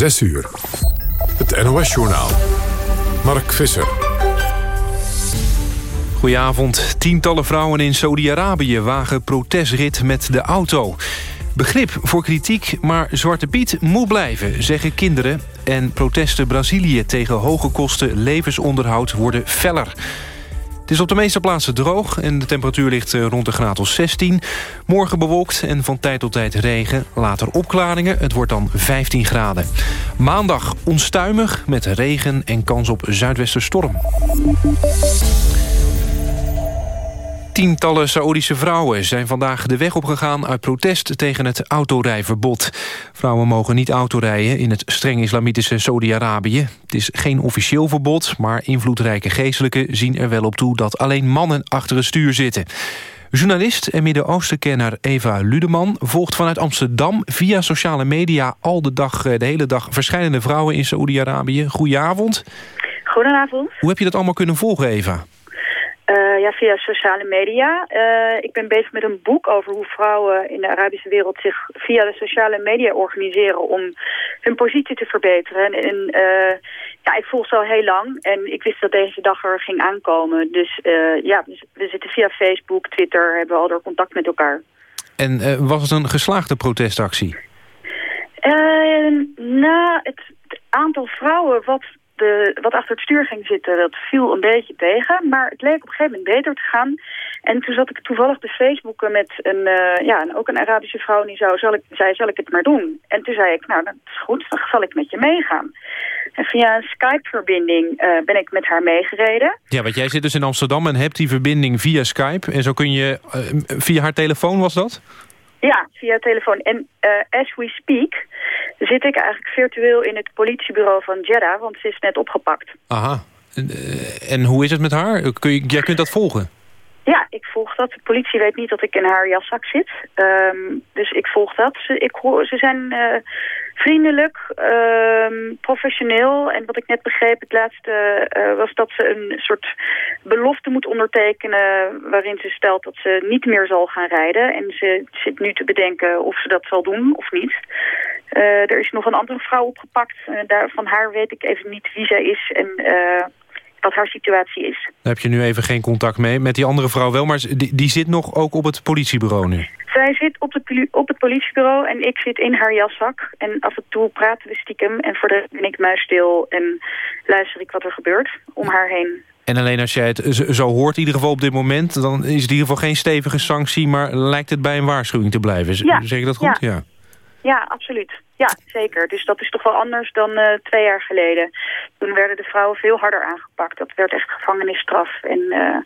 6 uur. Het NOS-journaal. Mark Visser. Goedenavond. Tientallen vrouwen in Saudi-Arabië wagen protestrit met de auto. Begrip voor kritiek, maar Zwarte Piet moet blijven, zeggen kinderen. En protesten Brazilië tegen hoge kosten levensonderhoud worden feller. Het is op de meeste plaatsen droog en de temperatuur ligt eh, rond de graad of 16. Morgen bewolkt en van tijd tot tijd regen. Later opklaringen, het wordt dan 15 graden. Maandag onstuimig met regen en kans op zuidwesterstorm. Tientallen Saoedische vrouwen zijn vandaag de weg opgegaan... uit protest tegen het autorijverbod. Vrouwen mogen niet autorijden in het streng islamitische Saudi-Arabië. Het is geen officieel verbod, maar invloedrijke geestelijken... zien er wel op toe dat alleen mannen achter het stuur zitten. Journalist en Midden-Oostenkenner Eva Ludeman volgt vanuit Amsterdam... via sociale media al de, dag, de hele dag verschillende vrouwen in Saoedi-Arabië. Goedenavond. Goedenavond. Hoe heb je dat allemaal kunnen volgen, Eva? Uh, ja, via sociale media. Uh, ik ben bezig met een boek over hoe vrouwen in de Arabische wereld zich via de sociale media organiseren om hun positie te verbeteren. En uh, ja, ik volg ze al heel lang en ik wist dat deze dag er ging aankomen. Dus ja, we zitten via Facebook, Twitter, hebben we al door contact met elkaar. En was het een geslaagde protestactie? nou, het, het aantal vrouwen wat wat achter het stuur ging zitten, dat viel een beetje tegen. Maar het leek op een gegeven moment beter te gaan. En toen zat ik toevallig te Facebooken met een, uh, ja, ook een Arabische vrouw die zou, zal ik, zei, zal ik het maar doen? En toen zei ik, nou, dat is goed, dan zal ik met je meegaan. En via een Skype-verbinding uh, ben ik met haar meegereden. Ja, want jij zit dus in Amsterdam en hebt die verbinding via Skype. En zo kun je, uh, via haar telefoon was dat? Ja, via telefoon. En uh, as we speak zit ik eigenlijk virtueel in het politiebureau van Jeddah, want ze is net opgepakt. Aha. En, uh, en hoe is het met haar? Kun je, jij kunt dat volgen? Ja, ik volg dat. De politie weet niet dat ik in haar jaszak zit. Um, dus ik volg dat. Ze, ik, ze zijn uh, vriendelijk, um, professioneel. En wat ik net begreep, het laatste uh, was dat ze een soort belofte moet ondertekenen... waarin ze stelt dat ze niet meer zal gaan rijden. En ze zit nu te bedenken of ze dat zal doen of niet. Uh, er is nog een andere vrouw opgepakt. daar, van haar weet ik even niet wie zij is en wat haar situatie is. Daar heb je nu even geen contact mee. Met die andere vrouw wel, maar die, die zit nog ook op het politiebureau nu? Zij zit op, de, op het politiebureau en ik zit in haar jaszak. En af en toe praten we stiekem en voor de ben ik muisstil en luister ik wat er gebeurt om haar heen. En alleen als jij het zo hoort, in ieder geval op dit moment... dan is het in ieder geval geen stevige sanctie... maar lijkt het bij een waarschuwing te blijven. Ja. Zeg ik dat goed? Ja, ja. ja absoluut. Ja, zeker. Dus dat is toch wel anders dan uh, twee jaar geleden. Toen werden de vrouwen veel harder aangepakt. Dat werd echt gevangenisstraf en uh,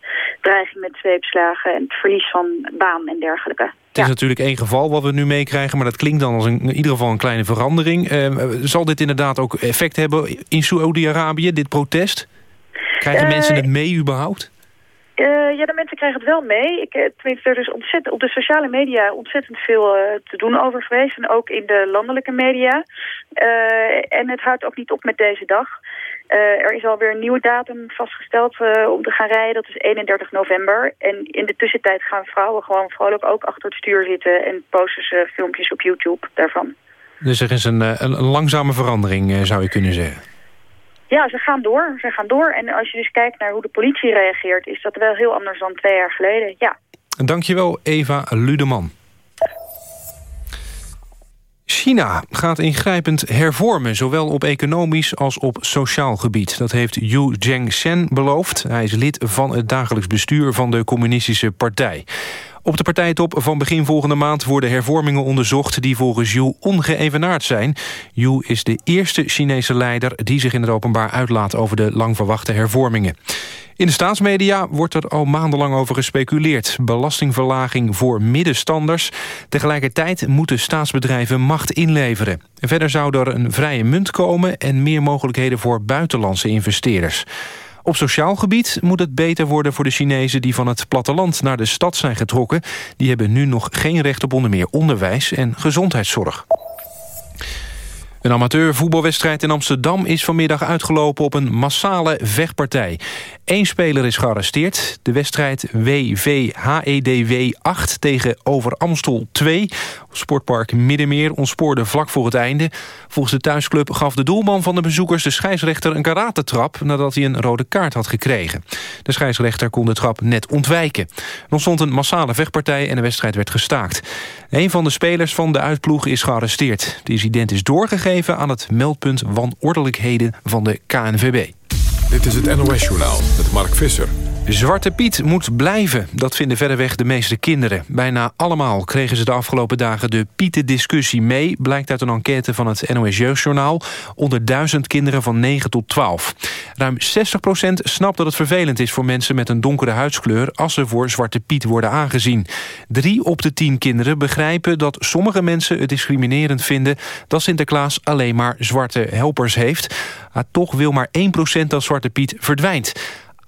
dreiging met zweepslagen... en het verlies van baan en dergelijke. Het is natuurlijk één geval wat we nu meekrijgen... maar dat klinkt dan als een, in ieder geval een kleine verandering. Uh, zal dit inderdaad ook effect hebben in Saoedi-Arabië, dit protest? Krijgen mensen het mee überhaupt? Uh, ja, de mensen krijgen het wel mee. Ik, tenminste, er is ontzettend, op de sociale media ontzettend veel uh, te doen over geweest. En ook in de landelijke media. Uh, en het houdt ook niet op met deze dag. Er is alweer een nieuwe datum vastgesteld om te gaan rijden. Dat is 31 november. En in de tussentijd gaan vrouwen gewoon vrolijk ook achter het stuur zitten... en posten ze filmpjes op YouTube daarvan. Dus er is een, een langzame verandering, zou je kunnen zeggen? Ja, ze gaan door. Ze gaan door. En als je dus kijkt naar hoe de politie reageert... is dat wel heel anders dan twee jaar geleden, ja. Dankjewel, Eva Ludeman. China gaat ingrijpend hervormen, zowel op economisch als op sociaal gebied. Dat heeft Yu Zhengzhen beloofd. Hij is lid van het dagelijks bestuur van de communistische partij. Op de partijtop van begin volgende maand worden hervormingen onderzocht... die volgens Yu ongeëvenaard zijn. Yu is de eerste Chinese leider die zich in het openbaar uitlaat... over de lang verwachte hervormingen. In de staatsmedia wordt er al maandenlang over gespeculeerd. Belastingverlaging voor middenstanders. Tegelijkertijd moeten staatsbedrijven macht inleveren. Verder zou er een vrije munt komen... en meer mogelijkheden voor buitenlandse investeerders. Op sociaal gebied moet het beter worden voor de Chinezen... die van het platteland naar de stad zijn getrokken. Die hebben nu nog geen recht op onder meer onderwijs en gezondheidszorg. Een amateurvoetbalwedstrijd in Amsterdam is vanmiddag uitgelopen op een massale vechtpartij. Eén speler is gearresteerd. De wedstrijd WVHEDW 8 tegen Over Amstel 2. Sportpark Middenmeer ontspoorde vlak voor het einde. Volgens de thuisclub gaf de doelman van de bezoekers de scheidsrechter een karatentrap nadat hij een rode kaart had gekregen. De scheidsrechter kon de trap net ontwijken. Er ontstond een massale vechtpartij en de wedstrijd werd gestaakt. Een van de spelers van de uitploeg is gearresteerd. De incident is doorgegeven aan het meldpunt wanordelijkheden van de KNVB. Dit is het NOS-journaal met Mark Visser. Zwarte Piet moet blijven, dat vinden verreweg de meeste kinderen. Bijna allemaal kregen ze de afgelopen dagen de Pieten-discussie mee... blijkt uit een enquête van het NOS Jeugdjournaal... onder duizend kinderen van 9 tot 12. Ruim 60% snapt dat het vervelend is voor mensen met een donkere huidskleur... als ze voor Zwarte Piet worden aangezien. Drie op de tien kinderen begrijpen dat sommige mensen het discriminerend vinden... dat Sinterklaas alleen maar zwarte helpers heeft. Maar toch wil maar 1% dat Zwarte Piet verdwijnt...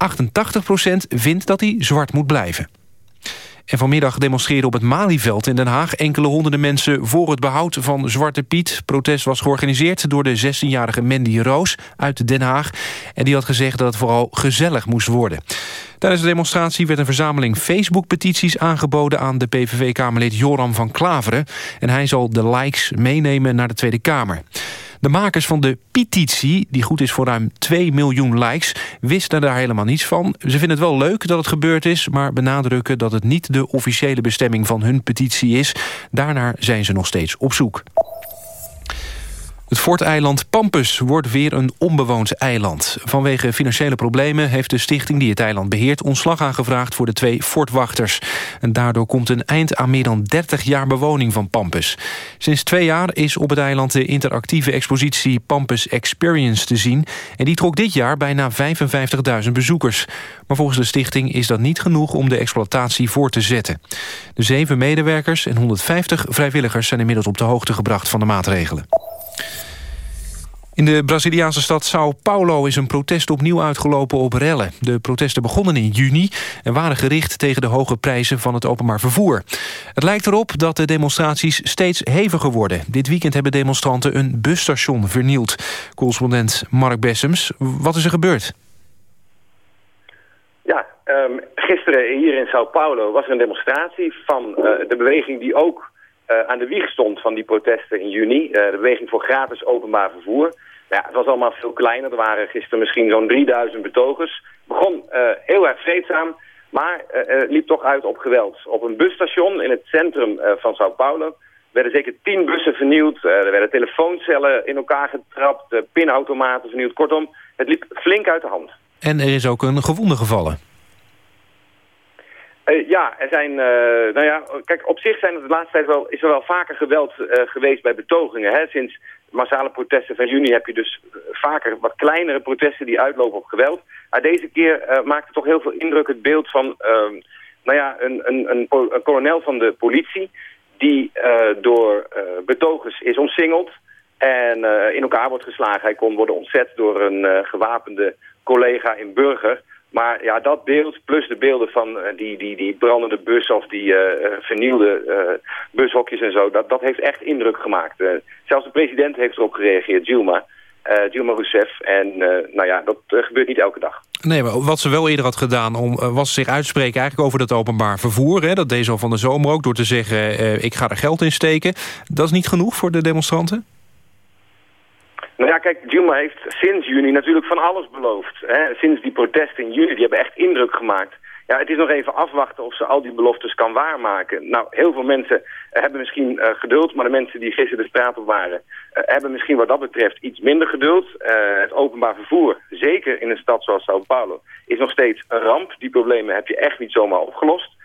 88% vindt dat hij zwart moet blijven. En vanmiddag demonstreerden op het Malieveld in Den Haag... enkele honderden mensen voor het behoud van Zwarte Piet. Protest was georganiseerd door de 16-jarige Mandy Roos uit Den Haag. En die had gezegd dat het vooral gezellig moest worden. Tijdens de demonstratie werd een verzameling Facebook-petities aangeboden... aan de PVV-kamerlid Joram van Klaveren. En hij zal de likes meenemen naar de Tweede Kamer. De makers van de petitie, die goed is voor ruim 2 miljoen likes... wisten daar helemaal niets van. Ze vinden het wel leuk dat het gebeurd is... maar benadrukken dat het niet de officiële bestemming van hun petitie is. Daarnaar zijn ze nog steeds op zoek. Het forteiland Pampus wordt weer een onbewoond eiland. Vanwege financiële problemen heeft de stichting die het eiland beheert... ontslag aangevraagd voor de twee fortwachters. En daardoor komt een eind aan meer dan 30 jaar bewoning van Pampus. Sinds twee jaar is op het eiland de interactieve expositie Pampus Experience te zien. En die trok dit jaar bijna 55.000 bezoekers. Maar volgens de stichting is dat niet genoeg om de exploitatie voor te zetten. De zeven medewerkers en 150 vrijwilligers zijn inmiddels op de hoogte gebracht van de maatregelen. In de Braziliaanse stad Sao Paulo is een protest opnieuw uitgelopen op rellen. De protesten begonnen in juni en waren gericht tegen de hoge prijzen van het openbaar vervoer. Het lijkt erop dat de demonstraties steeds heviger worden. Dit weekend hebben demonstranten een busstation vernield. Correspondent Mark Bessems, wat is er gebeurd? Ja, um, gisteren hier in Sao Paulo was er een demonstratie van uh, de beweging die ook aan de wieg stond van die protesten in juni. Uh, de beweging voor gratis openbaar vervoer. Ja, het was allemaal veel kleiner. Er waren gisteren misschien zo'n 3000 betogers. Begon uh, heel erg vreedzaam, maar liep toch uit op geweld. Op een busstation in het centrum van Sao Paulo werden zeker tien bussen vernield. er werden telefooncellen in elkaar getrapt, pinautomaten vernield. Kortom, het liep flink uit de hand. En er is ook een gewonde gevallen. Uh, ja, er zijn, uh, nou ja, kijk, op zich zijn er de laatste tijd wel, is er wel vaker geweld uh, geweest bij betogingen. Hè? Sinds massale protesten van juni heb je dus vaker wat kleinere protesten die uitlopen op geweld. Maar deze keer maakte toch heel veel indruk het beeld van, ehm, nou ja, een, een, een, een, kolonel van de politie die door betogers is omsingeld en in elkaar wordt geslagen. Hij kon worden ontzet door een gewapende collega in Burger... Maar ja, dat beeld plus de beelden van uh, die, die, die brandende bus of die uh, vernielde uh, bushokjes en zo, dat, dat heeft echt indruk gemaakt. zelfs de president heeft erop gereageerd, Dilma. Dilma Rousseff. En nou ja, dat gebeurt niet elke dag. Nee, maar wat ze wel eerder had gedaan om, was zich uitspreken eigenlijk over dat openbaar vervoer. Hè? Dat deed ze al van de zomer ook door te zeggen ik ga er geld in steken. Dat is niet genoeg voor de demonstranten? Nou ja, kijk, Dilma heeft sinds juni natuurlijk van alles beloofd. Hè? Sinds die protesten in juni, die hebben echt indruk gemaakt. Ja, het is nog even afwachten of ze al die beloftes kan waarmaken. Nou, heel veel mensen hebben misschien uh, geduld, maar de mensen die gisteren de straat op waren... Uh, hebben misschien wat dat betreft iets minder geduld. Het openbaar vervoer, zeker in een stad zoals Sao Paulo, is nog steeds een ramp. Die problemen heb je echt niet zomaar opgelost.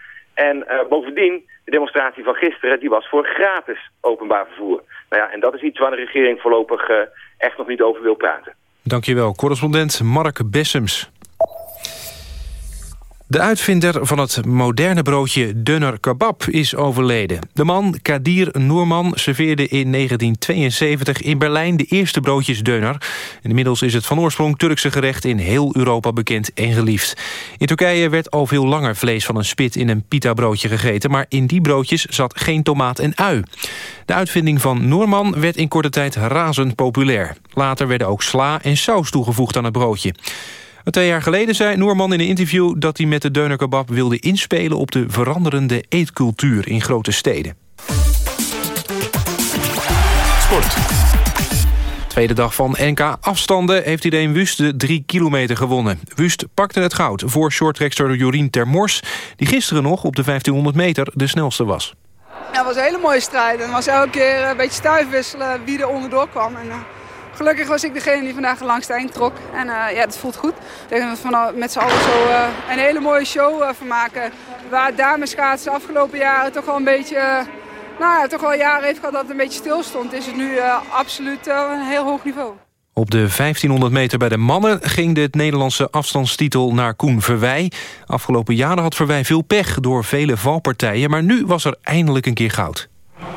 En bovendien, de demonstratie van gisteren, die was voor gratis openbaar vervoer. Nou ja, en dat is iets waar de regering voorlopig echt nog niet over wil praten. Dankjewel, correspondent Mark Bessems. De uitvinder van het moderne broodje Dunner Kebab is overleden. De man, Kadir Noorman, serveerde in 1972 in Berlijn de eerste broodjes Döner. Inmiddels is het van oorsprong Turkse gerecht in heel Europa bekend en geliefd. In Turkije werd al veel langer vlees van een spit in een pita-broodje gegeten... maar in die broodjes zat geen tomaat en ui. De uitvinding van Noorman werd in korte tijd razend populair. Later werden ook sla en saus toegevoegd aan het broodje. Twee jaar geleden zei Noorman in een interview dat hij met de deunerkebab wilde inspelen op de veranderende eetcultuur in grote steden. Sport. Tweede dag van NK afstanden heeft Irene Wust de 3 kilometer gewonnen. Wust pakte het goud voor shorttrackster Jorien Termors... die gisteren nog op de 1500 meter de snelste was. Ja, het was een hele mooie strijd. En het was elke keer een beetje stuif wisselen wie er onderdoor kwam. En, uh, gelukkig was ik degene die vandaag langs de eind trok. En uh, ja, dat voelt goed. Ik denk dat we van, met z'n allen zo uh, een hele mooie show van maken. Waar dameschaatsen de afgelopen jaren toch wel een beetje... nou toch wel jaren heeft gehad dat het een beetje stil stond. Is het nu absoluut een heel hoog niveau. Op de 1500 meter bij de mannen ging de Nederlandse afstandstitel naar Koen Verwij. Afgelopen jaren had Verwij veel pech door vele valpartijen... maar nu was er eindelijk een keer goud.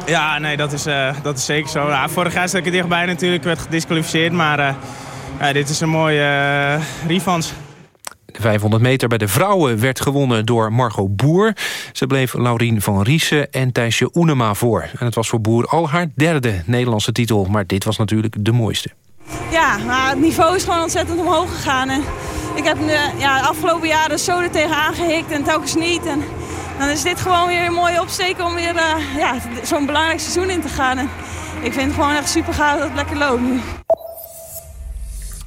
Ja, nee, dat is, uh, dat is zeker zo. Ja, vorig jaar zat ik er dichtbij natuurlijk, werd gedisqualificeerd... maar uh, ja, dit is een mooie uh, revanche. De 500 meter bij de vrouwen werd gewonnen door Margot Boer. Ze bleef Laurien van Riesen en Thijsje Oenema voor. En het was voor Boer al haar derde Nederlandse titel... maar dit was natuurlijk de mooiste. Ja, maar het niveau is gewoon ontzettend omhoog gegaan. En ik heb ja, de afgelopen jaren zo er tegenaan gehikt en telkens niet. En dan is dit gewoon weer een mooie opsteken om weer uh, ja, zo'n belangrijk seizoen in te gaan. En ik vind het gewoon echt super gaaf dat het lekker loopt nu.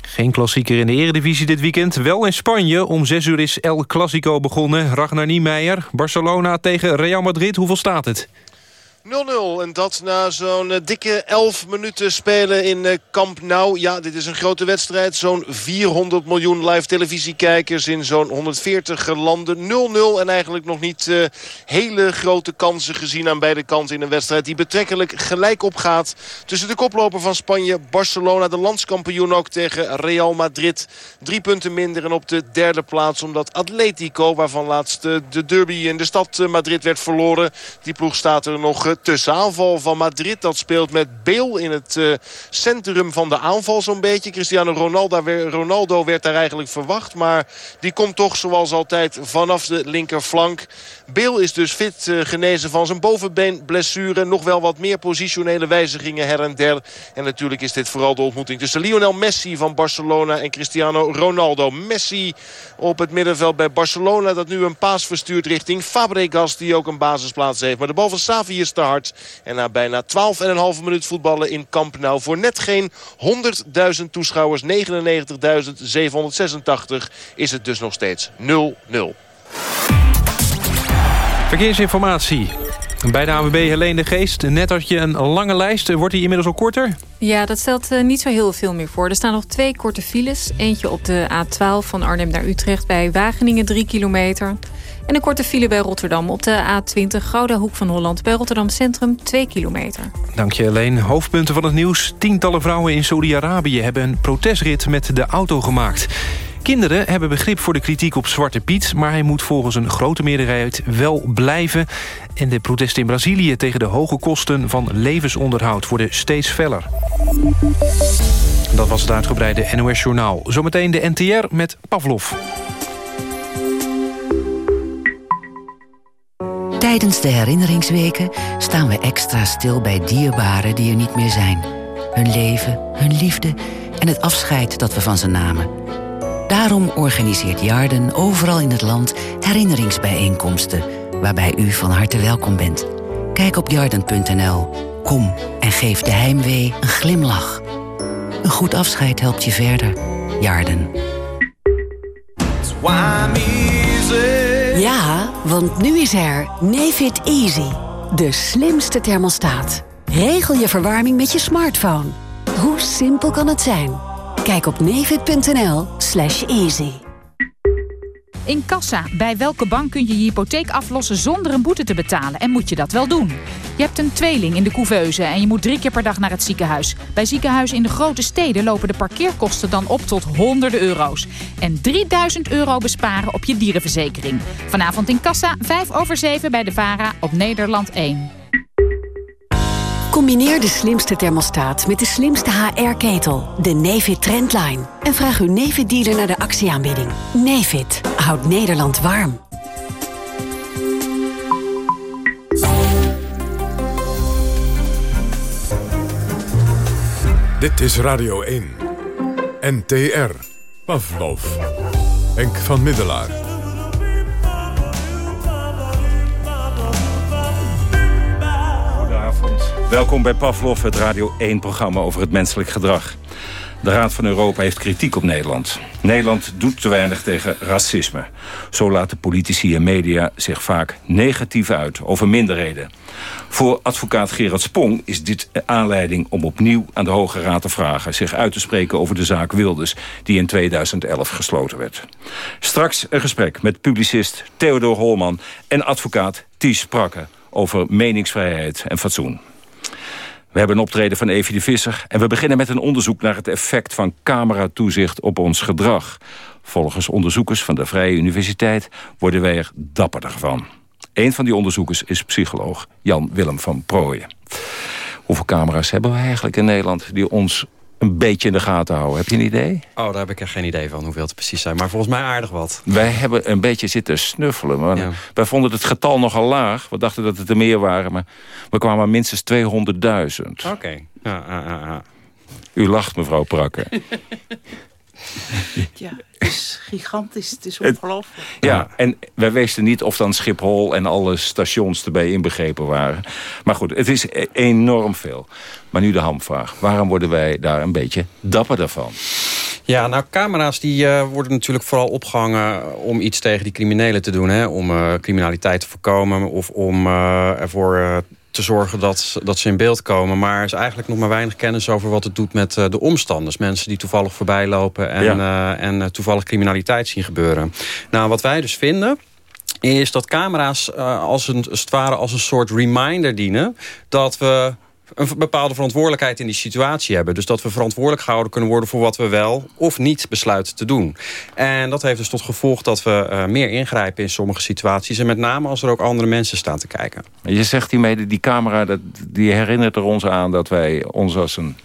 Geen klassieker in de eredivisie dit weekend. Wel in Spanje. Om 6 uur is El Clasico begonnen. Ragnar Niemeyer, Barcelona tegen Real Madrid. Hoeveel staat het? 0-0 en dat na zo'n uh, dikke 11 minuten spelen in uh, Camp Nou. Ja, dit is een grote wedstrijd. Zo'n 400 miljoen live televisiekijkers in zo'n 140 landen. 0-0 en eigenlijk nog niet uh, hele grote kansen gezien aan beide kanten in een wedstrijd... die betrekkelijk gelijk opgaat tussen de koploper van Spanje, Barcelona... de landskampioen ook tegen Real Madrid. Drie punten minder en op de derde plaats omdat Atletico... waarvan laatst de derby in de stad Madrid werd verloren... die ploeg staat er nog tussen aanval van Madrid. Dat speelt met Beel in het uh, centrum van de aanval zo'n beetje. Cristiano Ronaldo, Ronaldo werd daar eigenlijk verwacht. Maar die komt toch zoals altijd vanaf de linkerflank. Beel is dus fit uh, genezen van zijn bovenbeenblessure. Nog wel wat meer positionele wijzigingen her en der. En natuurlijk is dit vooral de ontmoeting tussen Lionel Messi van Barcelona en Cristiano Ronaldo. Messi op het middenveld bij Barcelona dat nu een paas verstuurt richting Fabregas die ook een basisplaats heeft. Maar de bal van Savi is hard. En na bijna 12,5 minuut voetballen in Camp Nou voor net geen 100.000 toeschouwers, 99.786 is het dus nog steeds 0-0. Verkeersinformatie. Bij de AWB Helene de Geest, net had je een lange lijst. Wordt die inmiddels al korter? Ja, dat stelt uh, niet zo heel veel meer voor. Er staan nog twee korte files. Eentje op de A12 van Arnhem naar Utrecht bij Wageningen 3 kilometer. En een korte file bij Rotterdam op de A20 Gouda Hoek van Holland... bij Rotterdam Centrum 2 kilometer. Dank je, Helene. Hoofdpunten van het nieuws. Tientallen vrouwen in Saudi-Arabië hebben een protestrit met de auto gemaakt. Kinderen hebben begrip voor de kritiek op Zwarte Piet... maar hij moet volgens een grote meerderheid wel blijven. En de protesten in Brazilië tegen de hoge kosten van levensonderhoud... worden steeds feller. Dat was het uitgebreide NOS Journaal. Zometeen de NTR met Pavlov. Tijdens de herinneringsweken staan we extra stil bij dierbaren die er niet meer zijn. Hun leven, hun liefde en het afscheid dat we van ze namen. Daarom organiseert Jarden overal in het land herinneringsbijeenkomsten... waarbij u van harte welkom bent. Kijk op jarden.nl. Kom en geef de heimwee een glimlach. Een goed afscheid helpt je verder. Jarden. Want nu is er Nefit Easy. De slimste thermostaat. Regel je verwarming met je smartphone. Hoe simpel kan het zijn? Kijk op nefit.nl slash easy. In kassa, bij welke bank kun je je hypotheek aflossen zonder een boete te betalen? En moet je dat wel doen? Je hebt een tweeling in de couveuse en je moet drie keer per dag naar het ziekenhuis. Bij ziekenhuizen in de grote steden lopen de parkeerkosten dan op tot honderden euro's. En 3000 euro besparen op je dierenverzekering. Vanavond in Kassa, 5 over 7 bij de VARA op Nederland 1. Combineer de slimste thermostaat met de slimste HR-ketel, de Nefit Trendline. En vraag uw Nefit-dealer naar de actieaanbieding. Nefit houdt Nederland warm. Dit is Radio 1. NTR. Pavlov. Henk van Middelaar. Welkom bij Pavlov, het Radio 1-programma over het menselijk gedrag. De Raad van Europa heeft kritiek op Nederland. Nederland doet te weinig tegen racisme. Zo laten politici en media zich vaak negatief uit over minderheden. Voor advocaat Gerard Spong is dit aanleiding om opnieuw aan de Hoge Raad te vragen... zich uit te spreken over de zaak Wilders, die in 2011 gesloten werd. Straks een gesprek met publicist Theodor Holman en advocaat Ties Sprakke... over meningsvrijheid en fatsoen. We hebben een optreden van Evie de Visser... en we beginnen met een onderzoek naar het effect van cameratoezicht op ons gedrag. Volgens onderzoekers van de Vrije Universiteit worden wij er dapperder van. Een van die onderzoekers is psycholoog Jan Willem van Prooijen. Hoeveel camera's hebben we eigenlijk in Nederland... die ons een beetje in de gaten houden? Heb je een idee? Oh, daar heb ik echt geen idee van hoeveel het precies zijn. Maar volgens mij aardig wat. Wij hebben een beetje zitten snuffelen. Maar Ja. Wij vonden het getal nogal laag. We dachten dat het er meer waren. Maar we kwamen minstens 200.000. Oké. Ja, ja, ja, ja. U lacht, mevrouw Prakke. Ja, het is gigantisch. Het is ongelooflijk. Ja, en wij wisten niet of dan Schiphol en alle stations erbij inbegrepen waren. Maar goed, het is e- enorm veel. Maar nu de hamvraag. Waarom worden wij daar een beetje dapperder van? Ja, nou, camera's die eh, worden natuurlijk vooral opgehangen om iets tegen die criminelen te doen. Hè? Om eh, criminaliteit te voorkomen of om eh, ervoor eh, te zorgen dat, dat ze in beeld komen. Maar er is eigenlijk nog maar weinig kennis over wat het doet met eh, de omstanders. Mensen die toevallig voorbij lopen en, eh, en eh, toevallig criminaliteit zien gebeuren. Nou, wat wij dus vinden is dat camera's als, een, als het ware als een soort reminder dienen... dat we een bepaalde verantwoordelijkheid in die situatie hebben. Dus dat we verantwoordelijk gehouden kunnen worden... voor wat we wel of niet besluiten te doen. En dat heeft dus tot gevolg dat we eh, meer ingrijpen in sommige situaties. En met name als er ook andere mensen staan te kijken. Je zegt hiermee, die camera dat, die herinnert er ons aan... dat wij ons als een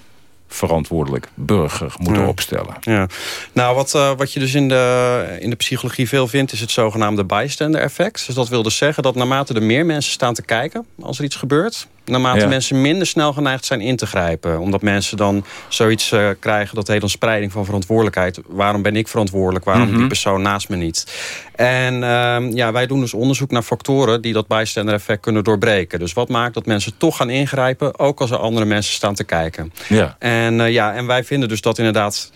verantwoordelijk burger moeten Ja. opstellen. Ja. Nou, wat, eh, wat je dus in de, in de psychologie veel vindt... is het zogenaamde bystander effect. Dus dat wil dus zeggen dat naarmate er meer mensen staan te kijken... als er iets gebeurt... naarmate Ja. mensen minder snel geneigd zijn in te grijpen. Omdat mensen dan zoiets eh, krijgen... dat heet dan spreiding van verantwoordelijkheid. Waarom ben ik verantwoordelijk? Waarom Mhm. die persoon naast me niet? En ehm, ja, wij doen dus onderzoek naar factoren... die dat bystander effect kunnen doorbreken. Dus wat maakt dat mensen toch gaan ingrijpen... ook als er andere mensen staan te kijken. Ja. En, eh, ja, en wij vinden dus dat inderdaad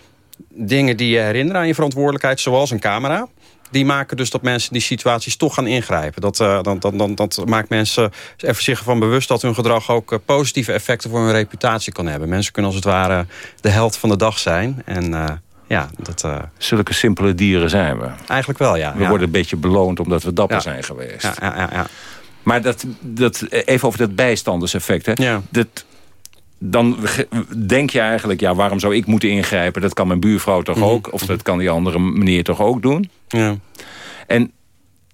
dingen die je herinneren aan je verantwoordelijkheid... zoals een camera, die maken dus dat mensen die situaties toch gaan ingrijpen. Dat, eh, dat, dat, dat, dat maakt mensen er zich ervan bewust dat hun gedrag ook eh, positieve effecten voor hun reputatie kan hebben. Mensen kunnen als het ware de held van de dag zijn. En eh, ja, dat... Zulke simpele dieren zijn we. Eigenlijk wel, ja. We ja. worden een beetje beloond omdat we dapper Ja. zijn geweest. Ja, ja, ja, ja. Maar dat, dat, even over dat bijstanderseffect. Hè? Dat, dan denk je eigenlijk, ja, waarom zou ik moeten ingrijpen? Dat kan mijn buurvrouw toch ook? Of dat kan die andere meneer toch ook doen? Ja. En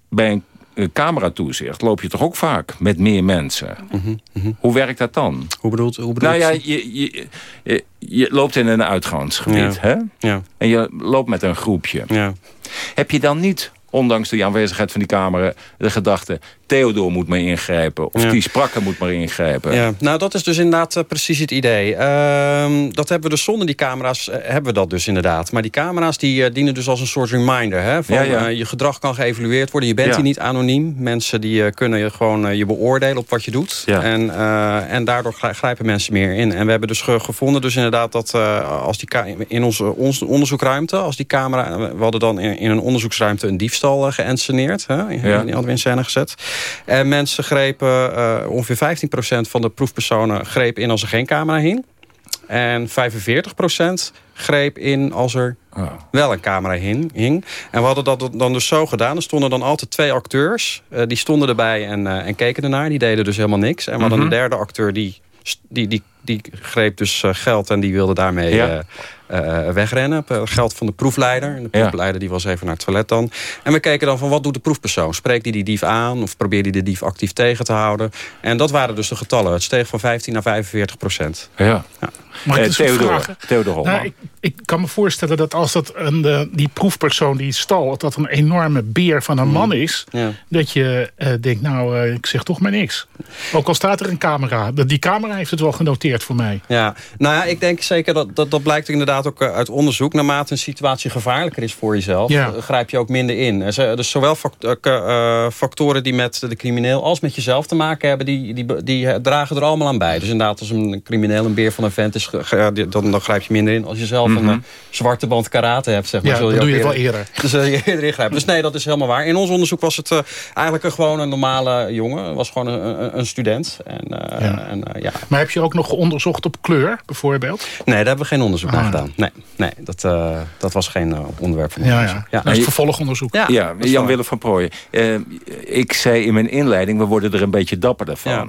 bij een, een cameratoezicht loop je toch ook vaak met meer mensen? Hoe werkt dat dan? Hoe bedoelt, hoe bedoelt Nou ja, je? je, je, je, je loopt in een uitgangsgebied, Ja. hè? Ja. En je loopt met een groepje. Ja. Heb je dan niet, ondanks de aanwezigheid van die camera... de gedachte, Theodor moet maar ingrijpen... of Ja. die Sprakke moet maar ingrijpen? Ja, nou dat is dus inderdaad eh, precies het idee. Ehm, dat hebben we dus zonder die camera's, eh, hebben we dat dus inderdaad. Maar die camera's die eh, dienen dus als een soort reminder. Hè, van, Ja, ja. je gedrag kan geëvalueerd worden. Je bent Ja. hier niet anoniem. Mensen die kunnen je gewoon je beoordelen op wat je doet. Ja. En, en daardoor gri- grijpen mensen meer in. En we hebben dus ge- gevonden dus inderdaad dat als die in onze, onze onderzoekruimte... als die camera, we hadden dan in, in een onderzoeksruimte een diefstal geënsceneerd. Hè, die hadden we in scène gezet. En mensen grepen, eh, ongeveer 15% van de proefpersonen greep in als er geen camera hing. En 45% greep in als er Ah. wel een camera hing. En we hadden dat dan dus zo gedaan. Er stonden dan altijd twee acteurs. eh, die stonden erbij en, eh, en keken ernaar. Die deden dus helemaal niks. En we hadden Mhm. een derde acteur die, die, die, die greep dus eh, geld... en die wilde daarmee Ja. eh, eh, wegrennen. Geld van de proefleider. En de proefleider die was even naar het toilet dan. En we keken dan van wat doet de proefpersoon? Spreekt hij die dief aan of probeert hij de dief actief tegen te houden? En dat waren dus de getallen. Het steeg van 15 naar 45 procent. Ja. Mag ik Eh, Theodor, vragen? Theodor Holman. Nou, ik, ik kan me voorstellen dat als dat een, die proefpersoon die stal... dat een enorme beer van een man is... Ja. dat je eh, denkt, nou, eh, ik zeg toch maar niks. Ook al staat er een camera. Dat- Die camera heeft het wel genoteerd voor mij. Ja, nou ja, ik denk zeker dat dat, dat blijkt inderdaad ook eh, uit onderzoek. Naarmate een situatie gevaarlijker is voor jezelf, Ja. eh, grijp je ook minder in. Er zijn dus zowel eh, factoren die met de crimineel als met jezelf te maken hebben, die, die, die dragen er allemaal aan bij. Dus inderdaad, als een crimineel een beer van een vent is, dan, dan grijp je minder in. Als je zelf Mhm. een eh, zwarte band karate hebt, zeg maar. Ja, zul dan ook doe je het wel eerder. Zul je eerder ingrijpen. Dus nee, dat is helemaal waar. In ons onderzoek was het eigenlijk een, gewoon een normale jongen. Was gewoon een, een, student. En, Ja. en, ja. Maar heb je ook nog onderzocht op kleur, bijvoorbeeld? Nee, daar hebben we geen onderzoek naar Ah. gedaan. Nee, nee dat, eh, dat was geen eh, onderwerp van Ja, onderzoek. ja. Dat is vervolgonderzoek. Ja, Ja, dat is Jan waar. Willem van Prooijen. Eh, ik zei in mijn inleiding, we worden er een beetje dapperder van. Ja.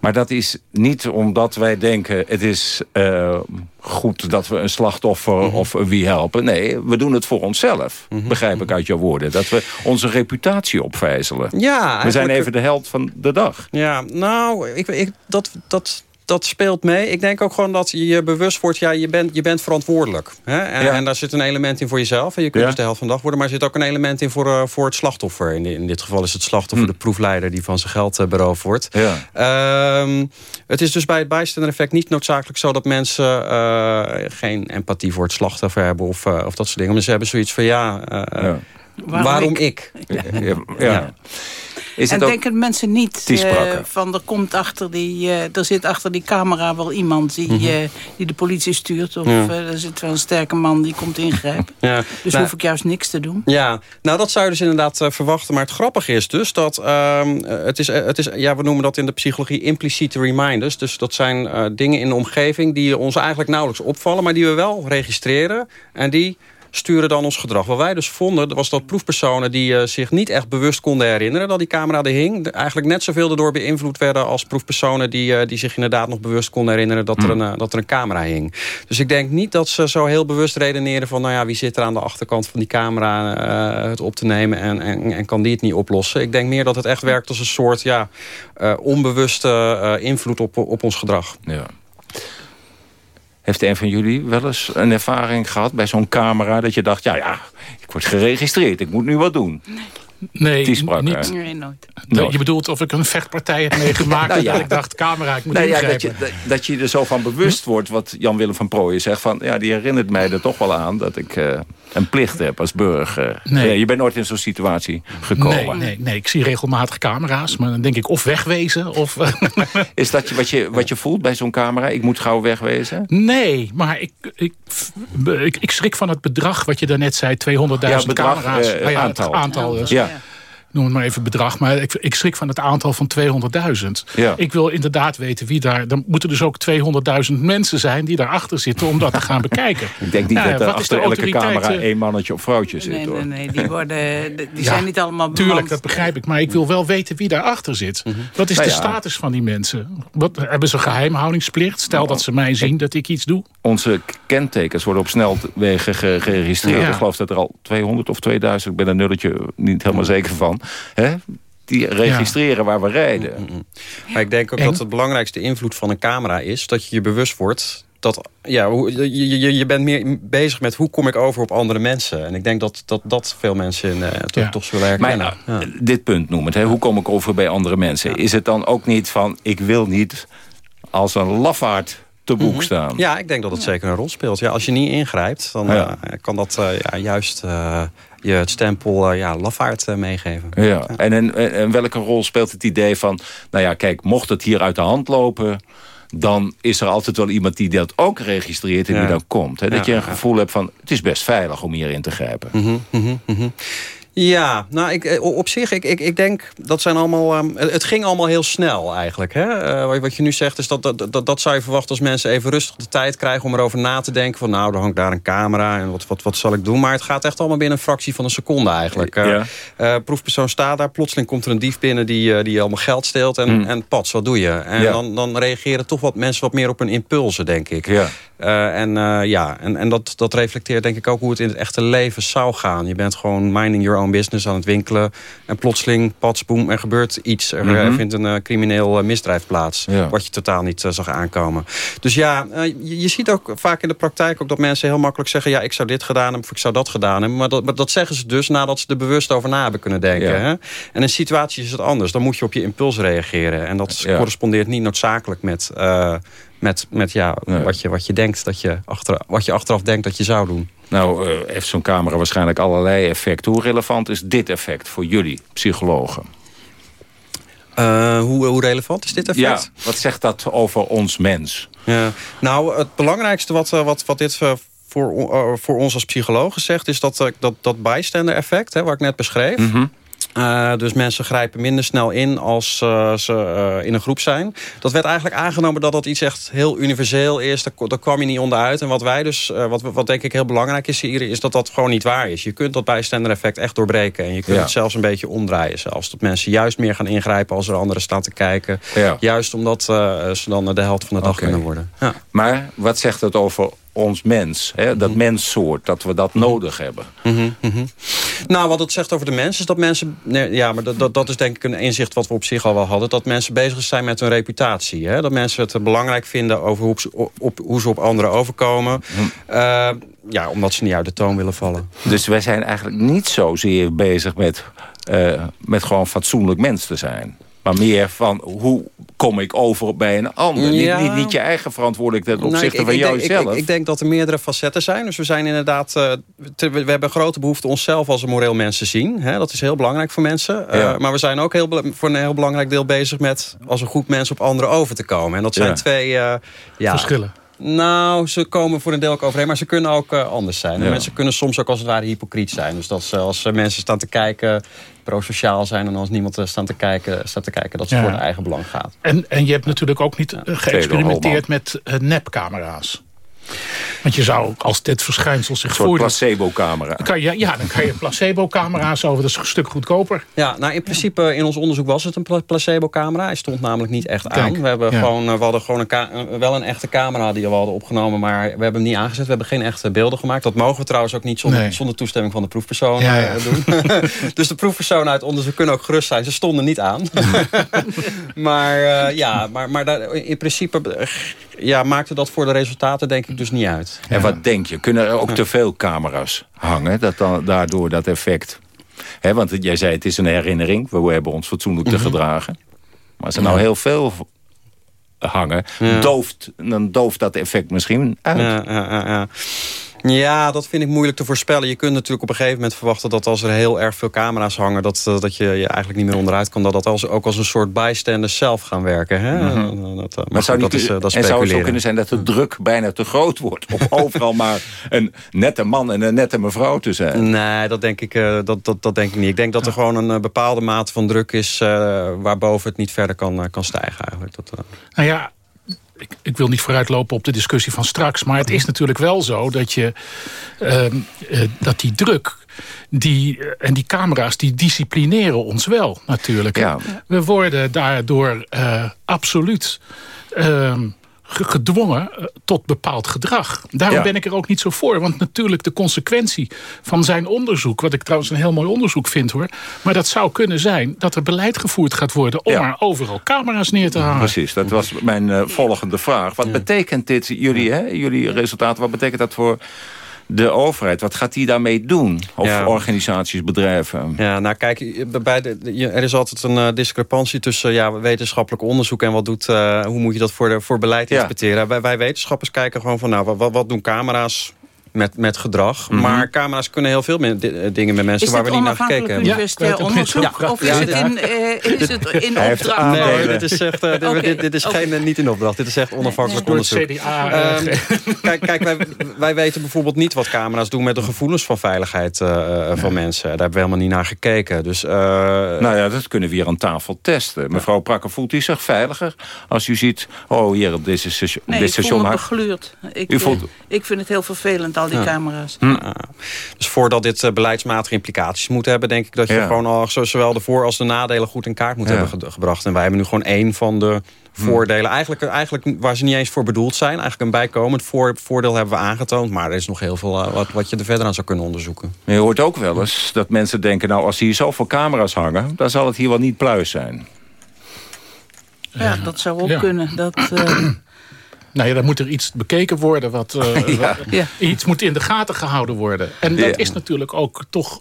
Maar dat is niet omdat wij denken... het is eh, goed dat we een slachtoffer Mhm. of wie helpen. Nee, we doen het voor onszelf. Begrijp ik uit jouw woorden. Dat we onze reputatie opvijzelen. Ja, we zijn even de held van de dag. Ja, nou, ik, ik, dat, dat, dat speelt mee. Ik denk ook gewoon dat je je bewust wordt... ja, je bent, je bent verantwoordelijk. Hè? En, Ja. en daar zit een element in voor jezelf. En je kunt Ja. dus de helft van de dag worden. Maar er zit ook een element in voor, eh, voor het slachtoffer. In, in dit geval is het slachtoffer de proefleider... die van zijn geld eh, beroofd wordt. Hm. Ja. Ehm, het is dus bij het bijstander effect niet noodzakelijk zo... dat mensen eh, geen empathie voor het slachtoffer hebben... of, of dat soort dingen. Maar ze hebben zoiets van, ja... eh, Ja. Waarom, ik? Ja. ja. Is en denken mensen niet eh, van er komt achter die, eh, er zit achter die camera wel iemand die, Mhm. eh, die de politie stuurt. Of Ja. er zit wel een sterke man die komt ingrijpen. Ja. Dus Nou, hoef ik juist niks te doen. Ja, nou dat zou je dus inderdaad verwachten. Maar het grappige is dus dat ehm, eh, het, is, het is, ja, we noemen dat in de psychologie impliciete reminders. Dus dat zijn dingen in de omgeving die ons eigenlijk nauwelijks opvallen, maar die we wel registreren en die sturen dan ons gedrag. Wat wij dus vonden, was dat proefpersonen die eh, zich niet echt bewust konden herinneren dat die camera er hing, eigenlijk net zoveel erdoor beïnvloed werden als proefpersonen die, eh, die zich inderdaad nog bewust konden herinneren dat er, een, eh, dat er een camera hing. Dus ik denk niet dat ze zo heel bewust redeneren van, nou ja, wie zit er aan de achterkant van die camera het op te nemen en, en, en kan die het niet oplossen. Ik denk meer dat het echt werkt als een soort ja, onbewuste invloed op, op ons gedrag. Ja. Heeft een van jullie wel eens een ervaring gehad bij zo'n camera... dat je dacht, ja, ja, ik word geregistreerd, ik moet nu wat doen? Nee, sprak, niet. Nee, nooit. Nee, Je bedoelt of ik een vechtpartij heb meegemaakt... Nou ja. dat ik dacht, camera, ik moet Nou ja, dat, je, dat, dat je er zo van bewust wordt, wat Jan-Willem van Prooijen zegt... van ja, die herinnert mij er toch wel aan dat ik eh, een plicht heb als burger. Nee. Eh, je bent nooit in zo'n situatie gekomen. Nee, nee, nee, ik zie regelmatig camera's. Maar dan denk ik of wegwezen of... Is dat je, wat, je, wat je voelt bij zo'n camera? Ik moet gauw wegwezen? Nee, maar ik, ik, ik, ik schrik van het bedrag wat je daarnet zei. 200.000 Ja, camera's. eh, Ah ja, aantal. Het aantal dus. Ja. Noem het maar even bedrag. Maar ik, ik schrik van het aantal van 200.000. Ja. Ik wil inderdaad weten wie daar... Dan moeten dus ook 200.000 mensen zijn die daarachter zitten... om dat te gaan bekijken. Ik denk niet Nou dat er achter elke camera eh, één mannetje of vrouwtje zit. Nee, hoor. nee, nee. Die, worden, die Ja, zijn niet allemaal bemand. Tuurlijk, dat begrijp ik. Maar ik wil wel weten wie daarachter zit. Wat is Nou de ja. status van die mensen? Wat, hebben ze een geheimhoudingsplicht? Stel dat ze mij zien dat ik iets doe. Onze kentekens worden op snelwegen ge- geregistreerd. Ja. Ik geloof dat er al 200 of 2000, ik ben er nulletje niet helemaal zeker van... Hè, die registreren waar we rijden. Maar ik denk ook En- dat het belangrijkste invloed van een camera is... dat je je bewust wordt dat ja, hoe- je, je, je bent meer bezig met hoe kom ik over op andere mensen. En ik denk dat dat, dat veel mensen eh, to- Ja. toch zullen herkennen. Maar Ja. nou, dit punt noemend, hè, hoe kom ik over bij andere mensen? Is het dan ook niet van, ik wil niet als een lafaard te boek staan? Mhm. Ja, ik denk dat het zeker een rol speelt. Ja, als je niet ingrijpt, dan Ja. eh, kan dat eh, ja, juist eh, je het stempel eh, ja, lafaard eh, meegeven. Ja. En, en, en welke rol speelt het idee van... nou ja, kijk, mocht het hier uit de hand lopen... dan is er altijd wel iemand die dat ook registreert en Ja. die dan komt. Hè? Dat Ja, je een ja. gevoel hebt van, het is best veilig om hierin te grijpen. Mhm, mhm. Ja, nou, ik, eh, op zich, ik, ik, ik denk, dat zijn allemaal... Um, het ging allemaal heel snel eigenlijk. Hè? Uh, wat je nu zegt, is dat, dat, dat, dat zou je verwachten als mensen even rustig de tijd krijgen... om erover na te denken van, nou, er hangt daar een camera... en wat, wat, wat zal ik doen? Maar het gaat echt allemaal binnen een fractie van een seconde eigenlijk. Uh, ja. proefpersoon staat daar, plotseling komt er een dief binnen... die, die allemaal geld steelt en, mm. en pats, wat doe je? En ja. dan, dan reageren toch wat mensen wat meer op hun impulsen, denk ik. Ja. Uh, en uh, ja, en, en dat, dat reflecteert denk ik ook hoe het in het echte leven zou gaan. Je bent gewoon minding your own business aan het winkelen. En plotseling, pats, boem, er gebeurt iets. Er mm -hmm. vindt een uh, crimineel misdrijf plaats. Ja. Wat je totaal niet zag aankomen. Dus ja, je, je, ziet ook vaak in de praktijk ook dat mensen heel makkelijk zeggen... ja, ik zou dit gedaan hebben of ik zou dat gedaan hebben. Maar dat, maar dat zeggen ze dus nadat ze er bewust over na hebben kunnen denken. Ja. Hè? En in een situatie is het anders. Dan moet je op je impuls reageren. En dat correspondeert niet noodzakelijk met met, met ja, nee. wat, je, wat je denkt dat je achter, wat je achteraf denkt dat je zou doen. Nou, uh, heeft zo'n camera waarschijnlijk allerlei effecten. Hoe relevant is dit effect voor jullie, psychologen? Uh, hoe, hoe relevant is dit effect? Ja, wat zegt dat over ons mens? Ja. Nou, het belangrijkste wat, wat, wat dit voor, voor ons als psychologen zegt... is dat, dat, dat bijstander effect, hè, wat ik net beschreef... Mm -hmm. Uh, dus mensen grijpen minder snel in als uh, ze uh, in een groep zijn. Dat werd eigenlijk aangenomen dat dat iets echt heel universeel is. Daar, daar kwam je niet onderuit. En wat wij dus, wat, wat denk ik heel belangrijk is hier... is dat dat gewoon niet waar is. Je kunt dat bijstander effect echt doorbreken. En je kunt ja. het zelfs een beetje omdraaien zelfs. Dat mensen juist meer gaan ingrijpen als er anderen staan te kijken. Ja. Juist omdat ze dan de helft van de dag okay. kunnen worden. Ja. Maar wat zegt het over ons mens, hè, dat mm -hmm. menssoort, dat we dat nodig hebben. Mm -hmm. Nou, wat het zegt over de mens is dat mensen... Nee, ja, maar dat, dat, dat is denk ik een inzicht wat we op zich al wel hadden... dat mensen bezig zijn met hun reputatie. Hè? Dat mensen het belangrijk vinden over hoe, op, op, hoe ze op anderen overkomen. Uh, ja, omdat ze niet uit de toon willen vallen. Dus wij zijn eigenlijk niet zozeer bezig met, uh, met gewoon fatsoenlijk mens te zijn. Maar meer van hoe kom ik over bij een ander. Ja. Niet, niet, niet, je eigen verantwoordelijkheid ten opzichte nou, ik, ik, van jou zelf. Ik, ik, denk dat er meerdere facetten zijn. Dus we zijn inderdaad. Uh, te, we hebben grote behoefte onszelf als een moreel mens te zien. Hè? Dat is heel belangrijk voor mensen. Uh, ja. Maar we zijn ook heel, voor een heel belangrijk deel bezig met als een goed mens op anderen over te komen. En dat zijn ja. twee uh, verschillen. Nou, ze komen voor een deel ook overeen, maar ze kunnen ook uh, anders zijn. Ja. Mensen kunnen soms ook als het ware hypocriet zijn. Dus dat ze, als mensen staan te kijken, pro-sociaal zijn... en als niemand staan te kijken, staat te kijken dat ze ja. voor hun eigen belang gaat. En, en je hebt natuurlijk ook niet ja. geëxperimenteerd met nepcamera's. Want je zou, als dit verschijnsel zich voordoet... Een placebo-camera. Kan je, ja, dan kan je placebo-camera's over. Dat is een stuk goedkoper. Ja, nou in principe in ons onderzoek was het een placebo-camera. Hij stond namelijk niet echt aan. Kijk, we, hebben ja. gewoon, we hadden gewoon een wel een echte camera die we hadden opgenomen. Maar we hebben hem niet aangezet. We hebben geen echte beelden gemaakt. Dat mogen we trouwens ook niet zonder, nee. zonder toestemming van de proefpersoon ja, ja. doen. dus de proefpersonen uit onderzoek kunnen ook gerust zijn. Ze stonden niet aan. maar uh, ja, maar, maar daar, in principe ja, maakte dat voor de resultaten denk ik dus niet uit. En wat denk je? Kunnen er ook te veel camera's hangen? Dat dan, daardoor dat effect... He, want jij zei het is een herinnering. We hebben ons fatsoenlijk te gedragen. Maar als er nou heel veel hangen... Ja. Dooft, dan dooft dat effect misschien uit. Ja, ja, ja. Ja, dat vind ik moeilijk te voorspellen. Je kunt natuurlijk op een gegeven moment verwachten dat als er heel erg veel camera's hangen... dat, dat je, je eigenlijk niet meer onderuit kan. Dat dat als, ook als een soort bijstander zelf gaan werken. Hè? Mm -hmm. dat, maar, maar zou niet, dat is, dat en zou het zo kunnen zijn dat de druk bijna te groot wordt... om overal maar een nette man en een nette mevrouw te zijn? Nee, dat denk ik, uh, dat, dat, dat denk ik niet. Ik denk dat er gewoon een uh, bepaalde mate van druk is... Uh, waarboven het niet verder kan, kan stijgen eigenlijk. Dat, nou ja, ik, ik, wil niet vooruitlopen op de discussie van straks... maar het is natuurlijk wel zo dat, je, uh, uh, dat die druk... Die, uh, en die camera's die disciplineren ons wel natuurlijk. Ja. We worden daardoor eh, absoluut ehm, gedwongen tot bepaald gedrag. Daarom ja. ben ik er ook niet zo voor. Want natuurlijk de consequentie van zijn onderzoek... wat ik trouwens een heel mooi onderzoek vind hoor... maar dat zou kunnen zijn dat er beleid gevoerd gaat worden... om ja. maar overal camera's neer te hangen. Precies, dat was mijn uh, volgende vraag. Wat ja. betekent dit, jullie, hè, jullie resultaten... wat betekent dat voor de overheid, wat gaat die daarmee doen? Of ja. organisaties, bedrijven? Ja, nou kijk, bij de, er is altijd een uh, discrepantie tussen ja, wetenschappelijk onderzoek... en wat doet, uh, hoe moet je dat voor, de, voor beleid interpreteren. Wij, wij, wetenschappers kijken gewoon van, nou, wat, wat doen camera's met, met gedrag. Maar camera's kunnen heel veel dingen met mensen... waar we niet naar gekeken hebben. universitair ja, onderzoek? of is, het in, uh, is het in opdracht? Nee, dit is, echt, uh, okay. dit, dit, is okay. geen, niet in opdracht. Dit is echt onafhankelijk nee, onderzoek. CDA, um, kijk, kijk wij, wij weten bijvoorbeeld niet wat camera's doen... met de gevoelens van veiligheid uh, van mensen. Daar hebben we helemaal niet naar gekeken. Dus, nou ja, dat kunnen we hier aan tafel testen. Mevrouw Prakker, voelt u zich veiliger? Als u ziet, oh hier op deze station... Nee, dit station ik voel me Ik, u voelt... ik vind het heel vervelend, al die ja. camera's. Hm. Dus voordat dit beleidsmatige implicaties moet hebben... denk ik dat je ja. gewoon al zowel de voor- als de nadelen goed in kaart moet ja. hebben gebracht. En wij hebben nu gewoon één van de voordelen. Eigenlijk, eigenlijk waar ze niet eens voor bedoeld zijn. Eigenlijk een bijkomend voor, voordeel hebben we aangetoond. Maar er is nog heel veel wat, wat je er verder aan zou kunnen onderzoeken. Je hoort ook wel eens dat mensen denken... nou, als hier zoveel camera's hangen... dan zal het hier wel niet pluis zijn. Ja, dat zou ook kunnen. Dat, uh, Nou ja, dan moet er iets bekeken worden. Wat, uh, ja. wat, Iets moet in de gaten gehouden worden. En dat ja. is natuurlijk ook toch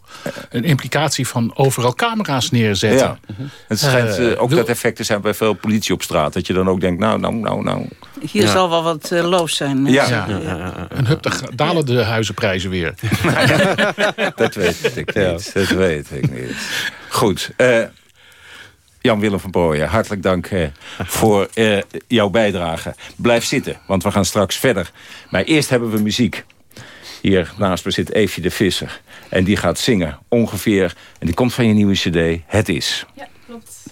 een implicatie van overal camera's neerzetten. Ja. Het schijnt uh, ook wil... dat effect te zijn bij veel politie op straat. Dat je dan ook denkt, nou, nou, nou, nou. Hier zal wel wat uh, loos zijn. Ja. ja. En hup, dan dalen de huizenprijzen weer. dat weet ik niet. Dat weet ik niet. Goed. Jan-Willem van Booyen, hartelijk dank eh, voor eh, jouw bijdrage. Blijf zitten, want we gaan straks verder. Maar eerst hebben we muziek. Hier naast me zit Eefje de Visser. En die gaat zingen, ongeveer. En die komt van je nieuwe cd, Het Is. Ja, klopt.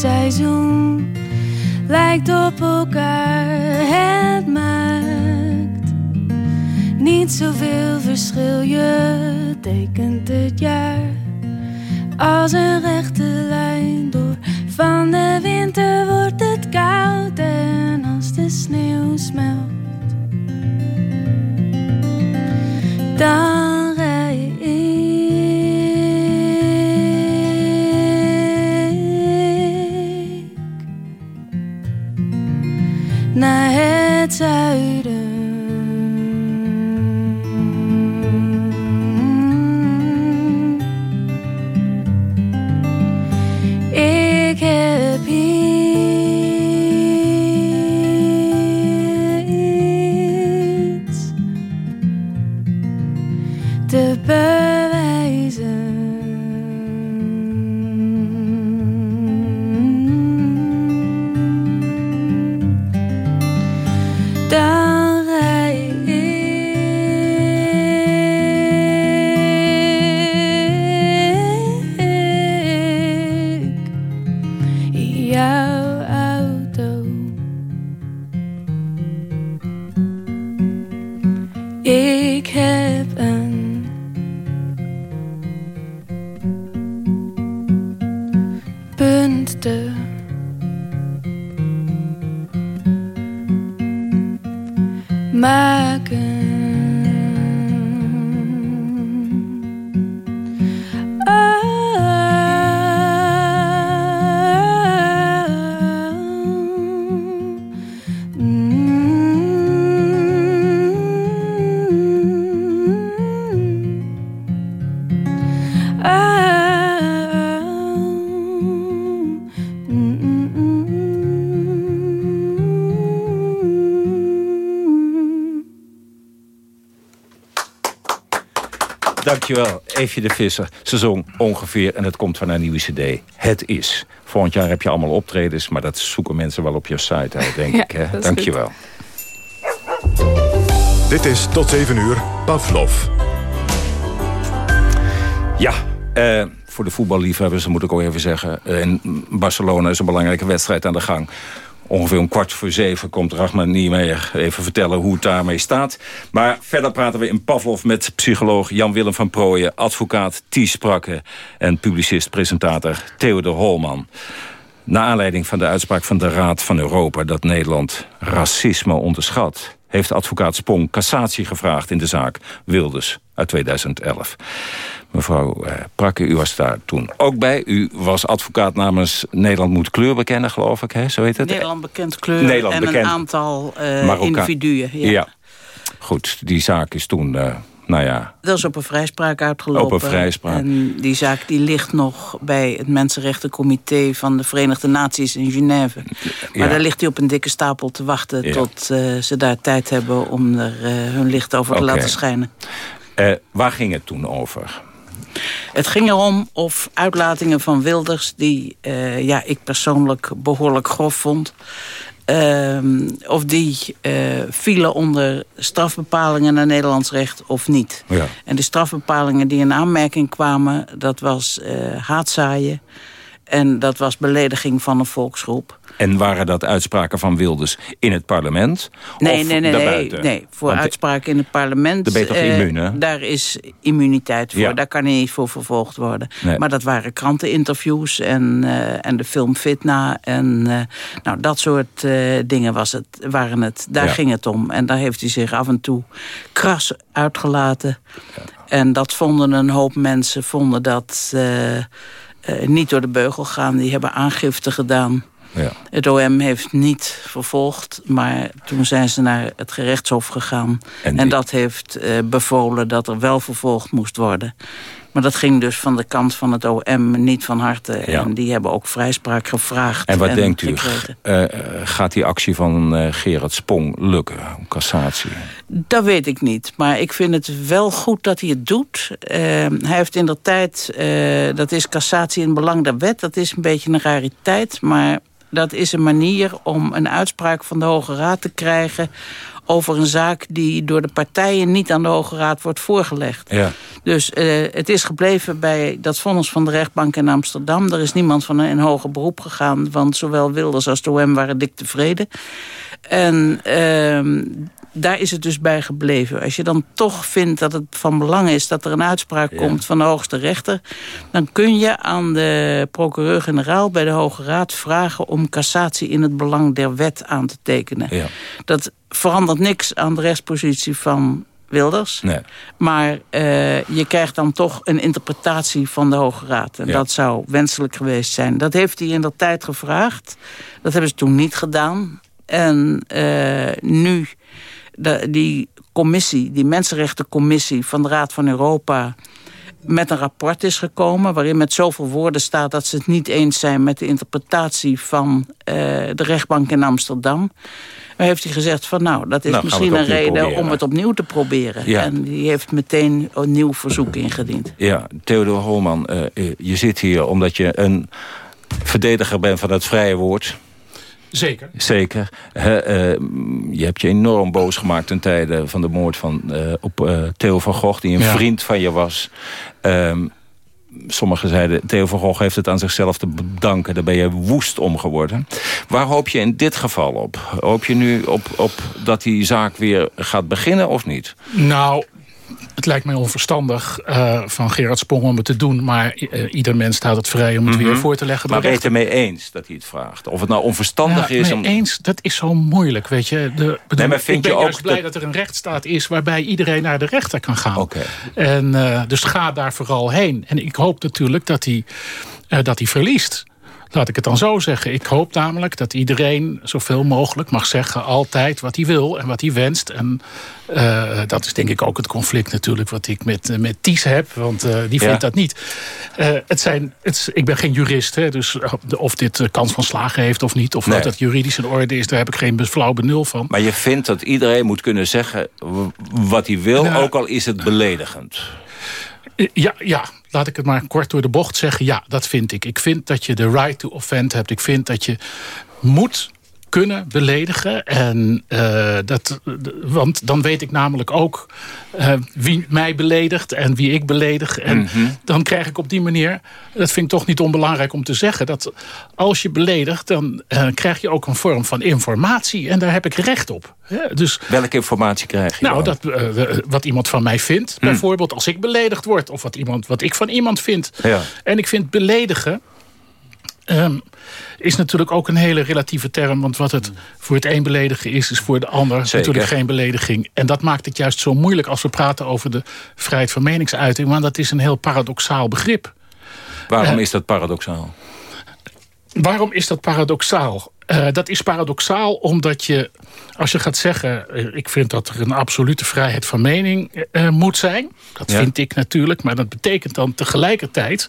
seizoen lijkt op elkaar. Het maakt niet zoveel verschil. Je tekent het jaar als een rechte lijn door. Van de winter wordt het koud en als de sneeuw smelt. Dankjewel, Eefje de Visser. Ze zong ongeveer, en het komt van haar nieuwe cd. Het is. Volgend jaar heb je allemaal optredens, maar dat zoeken mensen wel op je site uit, denk ik. Hè? Dankjewel. Dit is tot 7 uur Pavlov. Ja, uh, voor de voetballiefhebbers moet ik ook even zeggen... in Barcelona is een belangrijke wedstrijd aan de gang. Ongeveer om kwart voor zeven komt Rachman Niemeyer even vertellen hoe het daarmee staat. Maar verder praten we in Pavlov met psycholoog Jan-Willem van Prooijen... advocaat Ties Sprakke en publicist-presentator Theodor Holman. Na aanleiding van de uitspraak van de Raad van Europa... dat Nederland racisme onderschat heeft advocaat Spong cassatie gevraagd in de zaak Wilders uit 2011. Mevrouw eh, Prakke, u was daar toen ook bij. U was advocaat namens Nederland moet kleur bekennen, geloof ik. Hè? Zo heet het? Nederland bekend kleur Nederland en bekend... een aantal uh, individuen. Ja. ja. goed. Die zaak is toen... Uh, nou ja. Dat is op een vrijspraak uitgelopen. Op een vrijspraak. En die zaak die ligt nog bij het Mensenrechtencomité van de Verenigde Naties in Genève. Maar daar ligt hij op een dikke stapel te wachten tot uh, ze daar tijd hebben om er hun licht over te laten schijnen. Waar ging het toen over? Het ging erom of uitlatingen van Wilders... die uh, ja, ik persoonlijk behoorlijk grof vond... Uh, of die uh, vielen onder strafbepalingen naar Nederlands recht of niet. Ja. En de strafbepalingen die in aanmerking kwamen... dat was uh, haatzaaien en dat was belediging van een volksgroep. En waren dat uitspraken van Wilders in het parlement? Nee, nee, nee, nee, nee. Voor uitspraken in het parlement... De beter uh, immuun, Daar is immuniteit voor. Daar kan hij niet voor vervolgd worden. Nee. Maar dat waren kranteninterviews en, uh, en de film Fitna. En uh, nou, dat soort dingen was het, waren het. Daar ja. ging het om. En daar heeft hij zich af en toe kras uitgelaten. Ja. En dat vonden een hoop mensen, vonden dat... Uh, niet door de beugel gaan. Die hebben aangifte gedaan. Ja. Het OM heeft niet vervolgd, maar toen zijn ze naar het gerechtshof gegaan. En, die... en dat heeft uh, bevolen dat er wel vervolgd moest worden. Maar dat ging dus van de kant van het OM niet van harte. Ja. En die hebben ook vrijspraak gevraagd. En wat denkt u? Uh, gaat die actie van uh, Gerard Spong lukken? Cassatie? Dat weet ik niet. Maar ik vind het wel goed dat hij het doet. Uh, hij heeft in de tijd... dat is cassatie in belang der wet. Dat is een beetje een rariteit. Maar dat is een manier om een uitspraak van de Hoge Raad te krijgen over een zaak die door de partijen niet aan de Hoge Raad wordt voorgelegd. Ja. Dus uh, het is gebleven bij dat vonnis van de rechtbank in Amsterdam. Er is niemand van een hoger beroep gegaan, want zowel Wilders als de OM waren dik tevreden. En uh, daar is het dus bij gebleven. Als je dan toch vindt dat het van belang is dat er een uitspraak komt van de hoogste rechter... dan kun je aan de procureur-generaal bij de Hoge Raad vragen... om cassatie in het belang der wet aan te tekenen. Ja. Dat verandert niks aan de rechtspositie van Wilders. Nee. Maar uh, je krijgt dan toch een interpretatie van de Hoge Raad. En ja. dat zou wenselijk geweest zijn. Dat heeft hij in de tijd gevraagd. Dat hebben ze toen niet gedaan. En uh, nu de, die commissie, die mensenrechtencommissie van de Raad van Europa met een rapport is gekomen... waarin met zoveel woorden staat dat ze het niet eens zijn... met de interpretatie van uh, de rechtbank in Amsterdam. Maar heeft hij gezegd van nou, dat is nou, misschien een reden proberen. om het opnieuw te proberen. Ja. En die heeft meteen een nieuw verzoek ingediend. Ja, Theodor Holman, uh, je zit hier omdat je een verdediger bent van het vrije woord... Zeker. Zeker. He, uh, je hebt je enorm boos gemaakt ten tijde van de moord van, uh, op uh, Theo van Gogh... die een ja. vriend van je was. Um, sommigen zeiden, Theo van Gogh heeft het aan zichzelf te bedanken. Daar ben je woest om geworden. Waar hoop je in dit geval op? Hoop je nu op, op dat die zaak weer gaat beginnen of niet? Nou, het lijkt mij onverstandig uh, van Gerard Spong om het te doen. Maar uh, ieder mens staat het vrij om het mm -hmm. weer voor te leggen. Maar ben je het ermee eens dat hij het vraagt? Of het nou onverstandig ja, is? Om... eens, dat is zo moeilijk, weet je. De, bedoel, nee, maar vind ik ben je juist ook blij dat... dat er een rechtsstaat is... waarbij iedereen naar de rechter kan gaan. Okay. En, uh, dus ga daar vooral heen. En ik hoop natuurlijk dat hij, dat hij verliest. Laat ik het dan zo zeggen. Ik hoop namelijk dat iedereen zoveel mogelijk mag zeggen... altijd wat hij wil en wat hij wenst. En uh, dat is denk ik ook het conflict natuurlijk... wat ik met, met Ties heb, want uh, die vindt ja. dat niet. het zijn, het, ik ben geen jurist, hè, dus of dit kans van slagen heeft of niet... of nee. wat dat juridisch in orde is, daar heb ik geen flauw benul van. Maar je vindt dat iedereen moet kunnen zeggen wat hij wil... Nou, ook al is het beledigend. Ja, ja, laat ik het maar kort door de bocht zeggen. Ja, dat vind ik. Ik vind dat je de right to offend hebt. Ik vind dat je moet kunnen beledigen. En, uh, dat, want dan weet ik namelijk ook uh, wie mij beledigt en wie ik beledig. En mm -hmm. dan krijg ik op die manier, dat vind ik toch niet onbelangrijk om te zeggen... dat als je beledigt, dan uh, krijg je ook een vorm van informatie. En daar heb ik recht op. Dus, Welke informatie krijg je Nou, dat, wat iemand van mij vindt. Mm. Bijvoorbeeld als ik beledigd word. Of wat, iemand, wat ik van iemand vind. Ja. En ik vind beledigen... Um, is natuurlijk ook een hele relatieve term. Want wat het voor het een beledigen is, is voor de ander Zeker. natuurlijk geen belediging. En dat maakt het juist zo moeilijk als we praten over de vrijheid van meningsuiting. Want dat is een heel paradoxaal begrip. Waarom Uh, is dat paradoxaal? Waarom is dat paradoxaal? Uh, dat is paradoxaal omdat je, als je gaat zeggen... Uh, ik vind dat er een absolute vrijheid van mening uh, moet zijn. Dat Ja. vind ik natuurlijk. Maar dat betekent dan tegelijkertijd...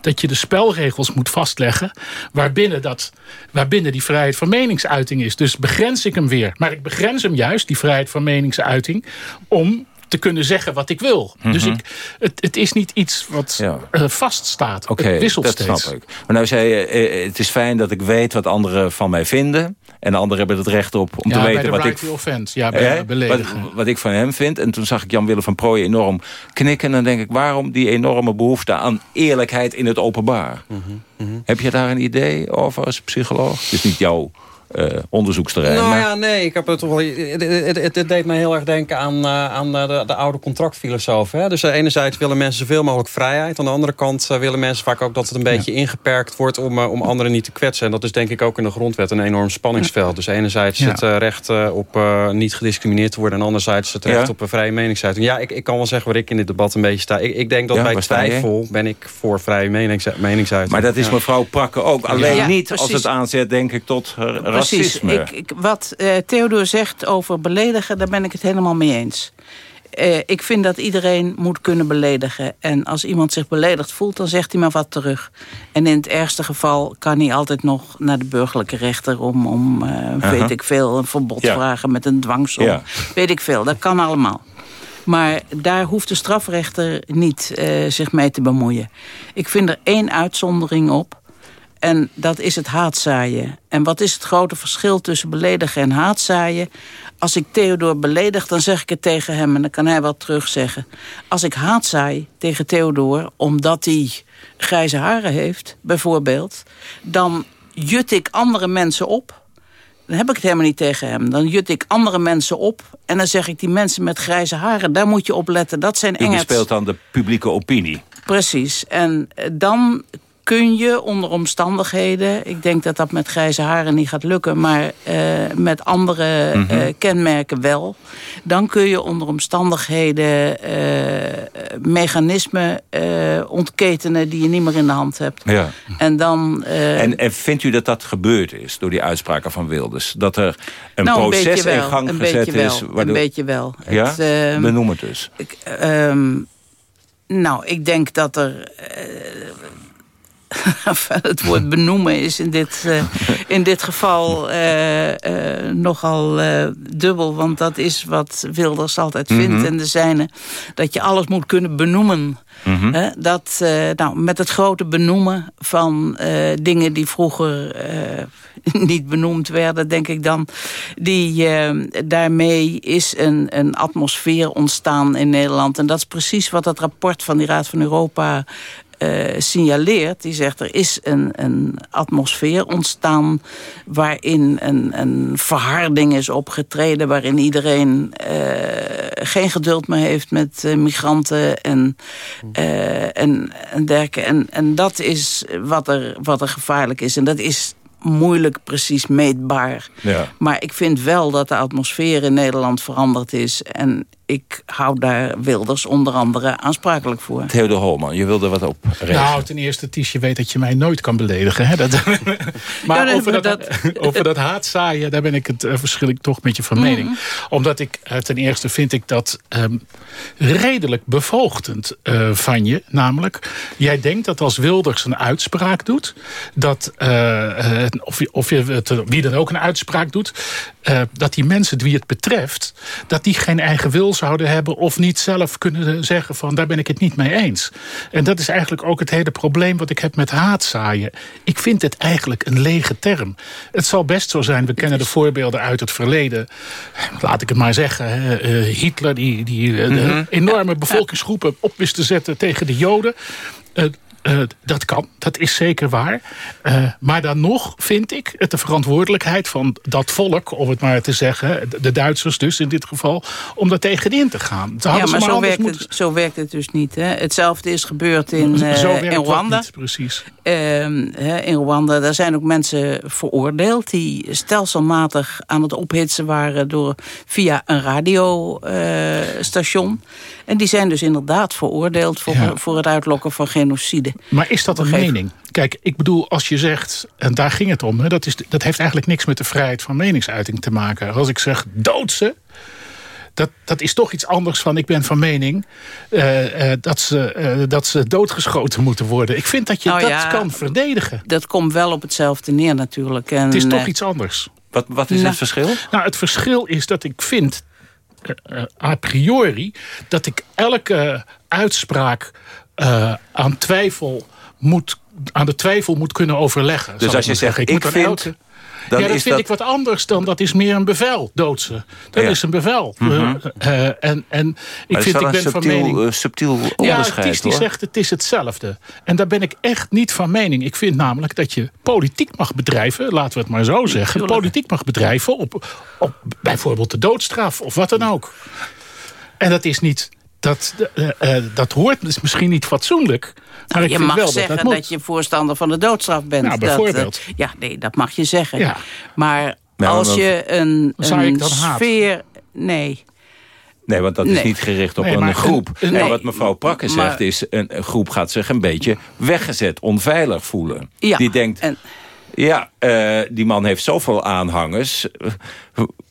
dat je de spelregels moet vastleggen... waarbinnen, dat, waarbinnen die vrijheid van meningsuiting is. Dus begrens ik hem weer. Maar ik begrens hem juist, die vrijheid van meningsuiting... om te kunnen zeggen wat ik wil. Dus Mhm. ik, het, het is niet iets wat Ja. uh, vaststaat. Oké, het wisselt dat steeds. snap ik. Maar nou zei je, eh, het is fijn dat ik weet wat anderen van mij vinden. En de anderen hebben het recht op om Ja, te weten de wat right ik... Ja, bij beledigen. Wat, wat ik van hem vind. En toen zag ik Jan-Willem van Prooijen enorm knikken. En dan denk ik, waarom die enorme behoefte aan eerlijkheid in het openbaar? Mhm, Heb je daar een idee over als psycholoog? Het is niet jouw eh, onderzoeksterrein. Nou maar... ja, nee, ik heb het toch wel. Het, het, het- het deed me heel erg denken aan, eh, aan de, de oude contractfilosofen. Hè? Dus eh, enerzijds willen mensen zoveel mogelijk vrijheid. Aan de andere kant willen mensen vaak ook dat het een beetje ingeperkt wordt om, om anderen niet te kwetsen. En dat is denk ik ook in de grondwet een enorm spanningsveld. Dus enerzijds Ja. het recht op niet gediscrimineerd te worden. En anderzijds het recht Ja. op een vrije meningsuiting. Ja, ik, ik kan wel zeggen waar ik in dit debat een beetje sta. Ik, ik denk dat Ja, bij twijfel ben ik voor vrije menings, meningsuiting. Maar dat is Ja. mevrouw Prakke ook. Alleen Ja, niet als het aanzet, denk ik, tot Precies. Ik, ik, wat eh, Theodor zegt over beledigen, daar ben ik het helemaal mee eens. Eh, ik vind dat iedereen moet kunnen beledigen. En als iemand zich beledigd voelt, dan zegt hij maar wat terug. En in het ergste geval kan hij altijd nog naar de burgerlijke rechter... om, om eh, weet ik veel, een verbod Ja. vragen met een dwangsom. Ja. Weet ik veel, dat kan allemaal. Maar daar hoeft de strafrechter niet zich mee te bemoeien. Ik vind er één uitzondering op. En dat is het haatzaaien. En wat is het grote verschil tussen beledigen en haatzaaien? Als ik Theodor beledig, dan zeg ik het tegen hem... en dan kan hij wat terugzeggen. Als ik haatzaai tegen Theodor, omdat hij grijze haren heeft... bijvoorbeeld, dan jut ik andere mensen op... Dan heb ik het helemaal niet tegen hem. Dan jut ik andere mensen op. En dan zeg ik, die mensen met grijze haren, daar moet je op letten. Dat zijn U engers. bespeelt dan de publieke opinie. Precies. En eh, dan kun je onder omstandigheden... ik denk dat dat met grijze haren niet gaat lukken... maar eh, met andere Mhm. eh, kenmerken wel... dan kun je onder omstandigheden eh, mechanismen ontketenen... die je niet meer in de hand hebt. Ja. En dan... En, en vindt u dat dat gebeurd is door die uitspraken van Wilders? Dat er een nou, proces in gang een gezet beetje is? Wel, Een beetje wel. Ja? Het, ehm, Benoem het dus. Ik, ehm, nou, ik denk dat er... het woord benoemen is in dit, eh, in dit geval eh, eh, nogal dubbel. Want dat is wat Wilders altijd vindt Mhm. en de zijne. Dat je alles moet kunnen benoemen. Mhm. Dat, nou, met het grote benoemen van dingen die vroeger niet benoemd werden, denk ik dan. Die, daarmee is een, een atmosfeer ontstaan in Nederland. En dat is precies wat het rapport van die Raad van Europa eh, signaleert. Die zegt er is een, een atmosfeer ontstaan waarin een, een verharding is opgetreden. Waarin iedereen eh, geen geduld meer heeft met eh, migranten en, en, en dergelijke. En, en dat is wat er, wat er gevaarlijk is. En dat is moeilijk precies meetbaar. Ja. Maar ik vind wel dat de atmosfeer in Nederland veranderd is. En ik hou daar Wilders onder andere aansprakelijk voor. Theodor Holman, je wilde wat op reageren. Nou, ten eerste, Ties, je weet dat je mij nooit kan beledigen. Hè? Dat, maar Ja, over, dat- dat, over dat haatzaaien, daar ben ik het uh, verschil ik toch met je van mening. Mhm. Omdat ik, uh, ten eerste vind ik dat um, redelijk bevoogdend uh, van je. Namelijk, jij denkt dat als Wilders een uitspraak doet, dat, of, je, of je het, wie dan ook een uitspraak doet, dat die mensen wie het betreft, dat die geen eigen wil zouden hebben... of niet zelf kunnen zeggen van daar ben ik het niet mee eens. En dat is eigenlijk ook het hele probleem wat ik heb met haatzaaien. Ik vind het eigenlijk een lege term. Het zal best zo zijn, we kennen de voorbeelden uit het verleden. Laat ik het maar zeggen, uh, Hitler die, die uh, mm enorme bevolkingsgroepen op wist te zetten tegen de Joden... Uh, uh, dat kan, dat is zeker waar. Uh, maar dan nog vind ik het de verantwoordelijkheid van dat volk... om het maar te zeggen, de Duitsers dus in dit geval... om daar tegenin te gaan. ja, maar, maar zo, werkt moeten... het, zo werkt het dus niet. Hè? Hetzelfde is gebeurd in, uh, in Rwanda. Niet, precies. Ehm, in Rwanda, daar zijn ook mensen veroordeeld... die stelselmatig aan het ophitsen waren door, via een radiostation... En die zijn dus inderdaad veroordeeld voor, ja. voor het uitlokken van genocide. Maar is dat een mening? Kijk, ik bedoel, als je zegt, en daar ging het om... Hè, dat, is, dat heeft eigenlijk niks met de vrijheid van meningsuiting te maken. Als ik zeg doodse, dat, dat is toch iets anders van ik ben van mening... Uh, uh, dat, ze, uh, dat ze doodgeschoten moeten worden. Ik vind dat je nou dat ja, kan verdedigen. Dat komt wel op hetzelfde neer natuurlijk. En, het is toch iets anders. Wat, wat is Nou. het verschil? Nou, het verschil is dat ik vind a priori dat ik elke uitspraak uh, aan twijfel moet aan de twijfel moet kunnen overleggen. Dus als je zegt, ik, ik vind... Elke... Dan ja, dat vind dat... ik wat anders dan dat is meer een bevel, doodse. Dat ja. is een bevel. Mm -hmm. uh, en, en ik maar vind, ik ben subtiel, van mening... Uh, subtiel onderscheid, Ja, die zegt het is hetzelfde. En daar ben ik echt niet van mening. Ik vind namelijk dat je politiek mag bedrijven, laten we het maar zo zeggen. Politiek mag bedrijven op, op bijvoorbeeld de doodstraf of wat dan ook. En dat is niet dat, uh, uh, dat hoort is misschien niet fatsoenlijk. Maar nou, ik je vind mag wel zeggen dat, dat, dat, je voorstander van de doodstraf bent. Nou, bijvoorbeeld. Dat, uh, ja, nee, dat mag je zeggen. Ja. Maar Nou, als je een, een haat? sfeer... Nee. Nee, want dat is niet gericht op Nee, een maar groep. een- wat mevrouw Prakke Maar- zegt is... Een, een groep gaat zich een beetje weggezet, onveilig voelen. Ja. Die denkt, En, ja, eh, die man heeft zoveel aanhangers.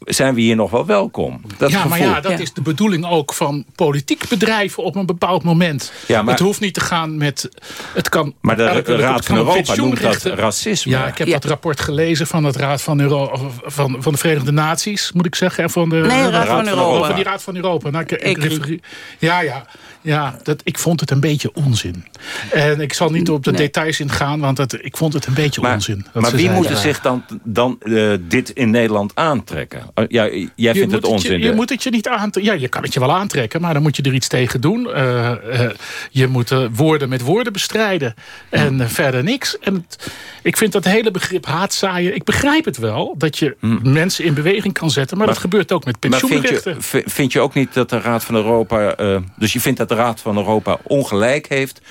Zijn we hier nog wel welkom? Dat ja, maar ja, dat Ja. is de bedoeling ook van politiek bedrijven op een bepaald moment. Ja, maar- het hoeft niet te gaan met... Het kan Maar de elke- Raad van Europa noemt dat racisme. Ja, ik heb Ja. dat rapport gelezen van, het Raad van, Euro van, van de Verenigde Naties, moet ik zeggen. En van de, Nee, Raad van Europa. Oh, van die Raad van Europa. Nou, ik, ik Ik- refereer- ja, ja, ja dat, ik vond het een beetje onzin. En ik zal niet op de Nee. details ingaan, want het, ik vond het een beetje Maar, onzin. maar wie moet zich dan, dan eh, dit in Nederland aantrekken? Uh, ja, jij Je vindt het onzin. Je, je moet het je niet aantrekken. Ja, je kan het je wel aantrekken, maar dan moet je er iets tegen doen. Uh, uh, je moet uh, woorden met woorden bestrijden. En verder niks. En het, ik vind dat hele begrip haatzaaien... Ik begrijp het wel, dat je mensen in beweging kan zetten. Maar, Maar- dat gebeurt ook met Maar vind pensioenrechten. je, vind je ook niet dat de Raad van Europa... eh, dus je vindt dat de Raad van Europa ongelijk heeft...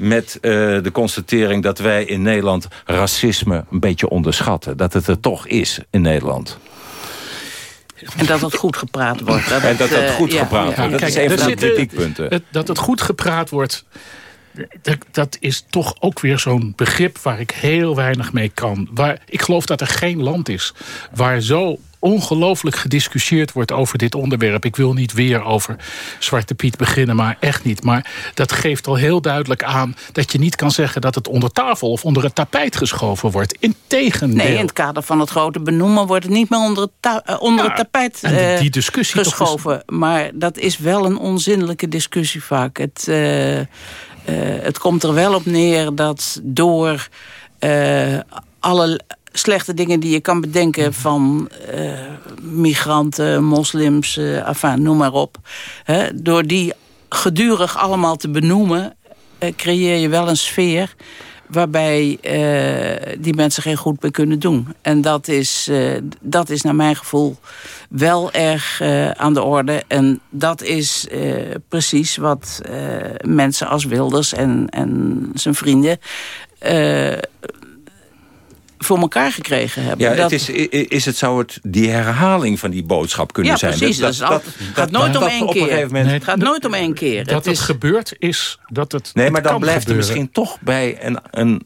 met eh, de constatering dat wij in Nederland racisme een beetje onderschatten. Dat het er toch is in Nederland. En dat het goed gepraat wordt. Dat En dat dat eh, goed gepraat ja. wordt. Dat Kijk, is een er van de zitten- kritiekpunten. Het, dat het goed gepraat wordt... Dat, dat is toch ook weer zo'n begrip waar ik heel weinig mee kan. Waar, ik geloof dat er geen land is waar zo ongelooflijk gediscussieerd wordt over dit onderwerp. Ik wil niet weer over Zwarte Piet beginnen, maar echt niet. Maar dat geeft al heel duidelijk aan dat je niet kan zeggen... dat het onder tafel of onder het tapijt geschoven wordt. Integendeel. Nee, in het kader van het grote benoemen wordt het niet meer onder het, ta- eh, onder Ja, het tapijt die- eh, die discussie toch geschoven. Maar dat is wel een onzinnelijke discussie vaak. Het, eh, het komt er wel op neer dat door eh, alle slechte dingen die je kan bedenken van eh, migranten, moslims, eh enfin, noem maar op. Hè, door die gedurig allemaal te benoemen, eh, creëer je wel een sfeer waarbij eh, die mensen geen goed meer kunnen doen. En dat is, eh, dat is naar mijn gevoel wel erg eh, aan de orde. En dat is precies wat mensen als Wilders en, en zijn vrienden... voor elkaar gekregen hebben. Ja, Dat- het is, is het, zou het die herhaling van die boodschap kunnen Ja, zijn? precies. Dat, het gaat nooit om dat één keer. het gaat nooit om één keer. Dat het, is, gebeurt is dat het Nee, het maar dan blijft er gebeuren. misschien toch bij een, een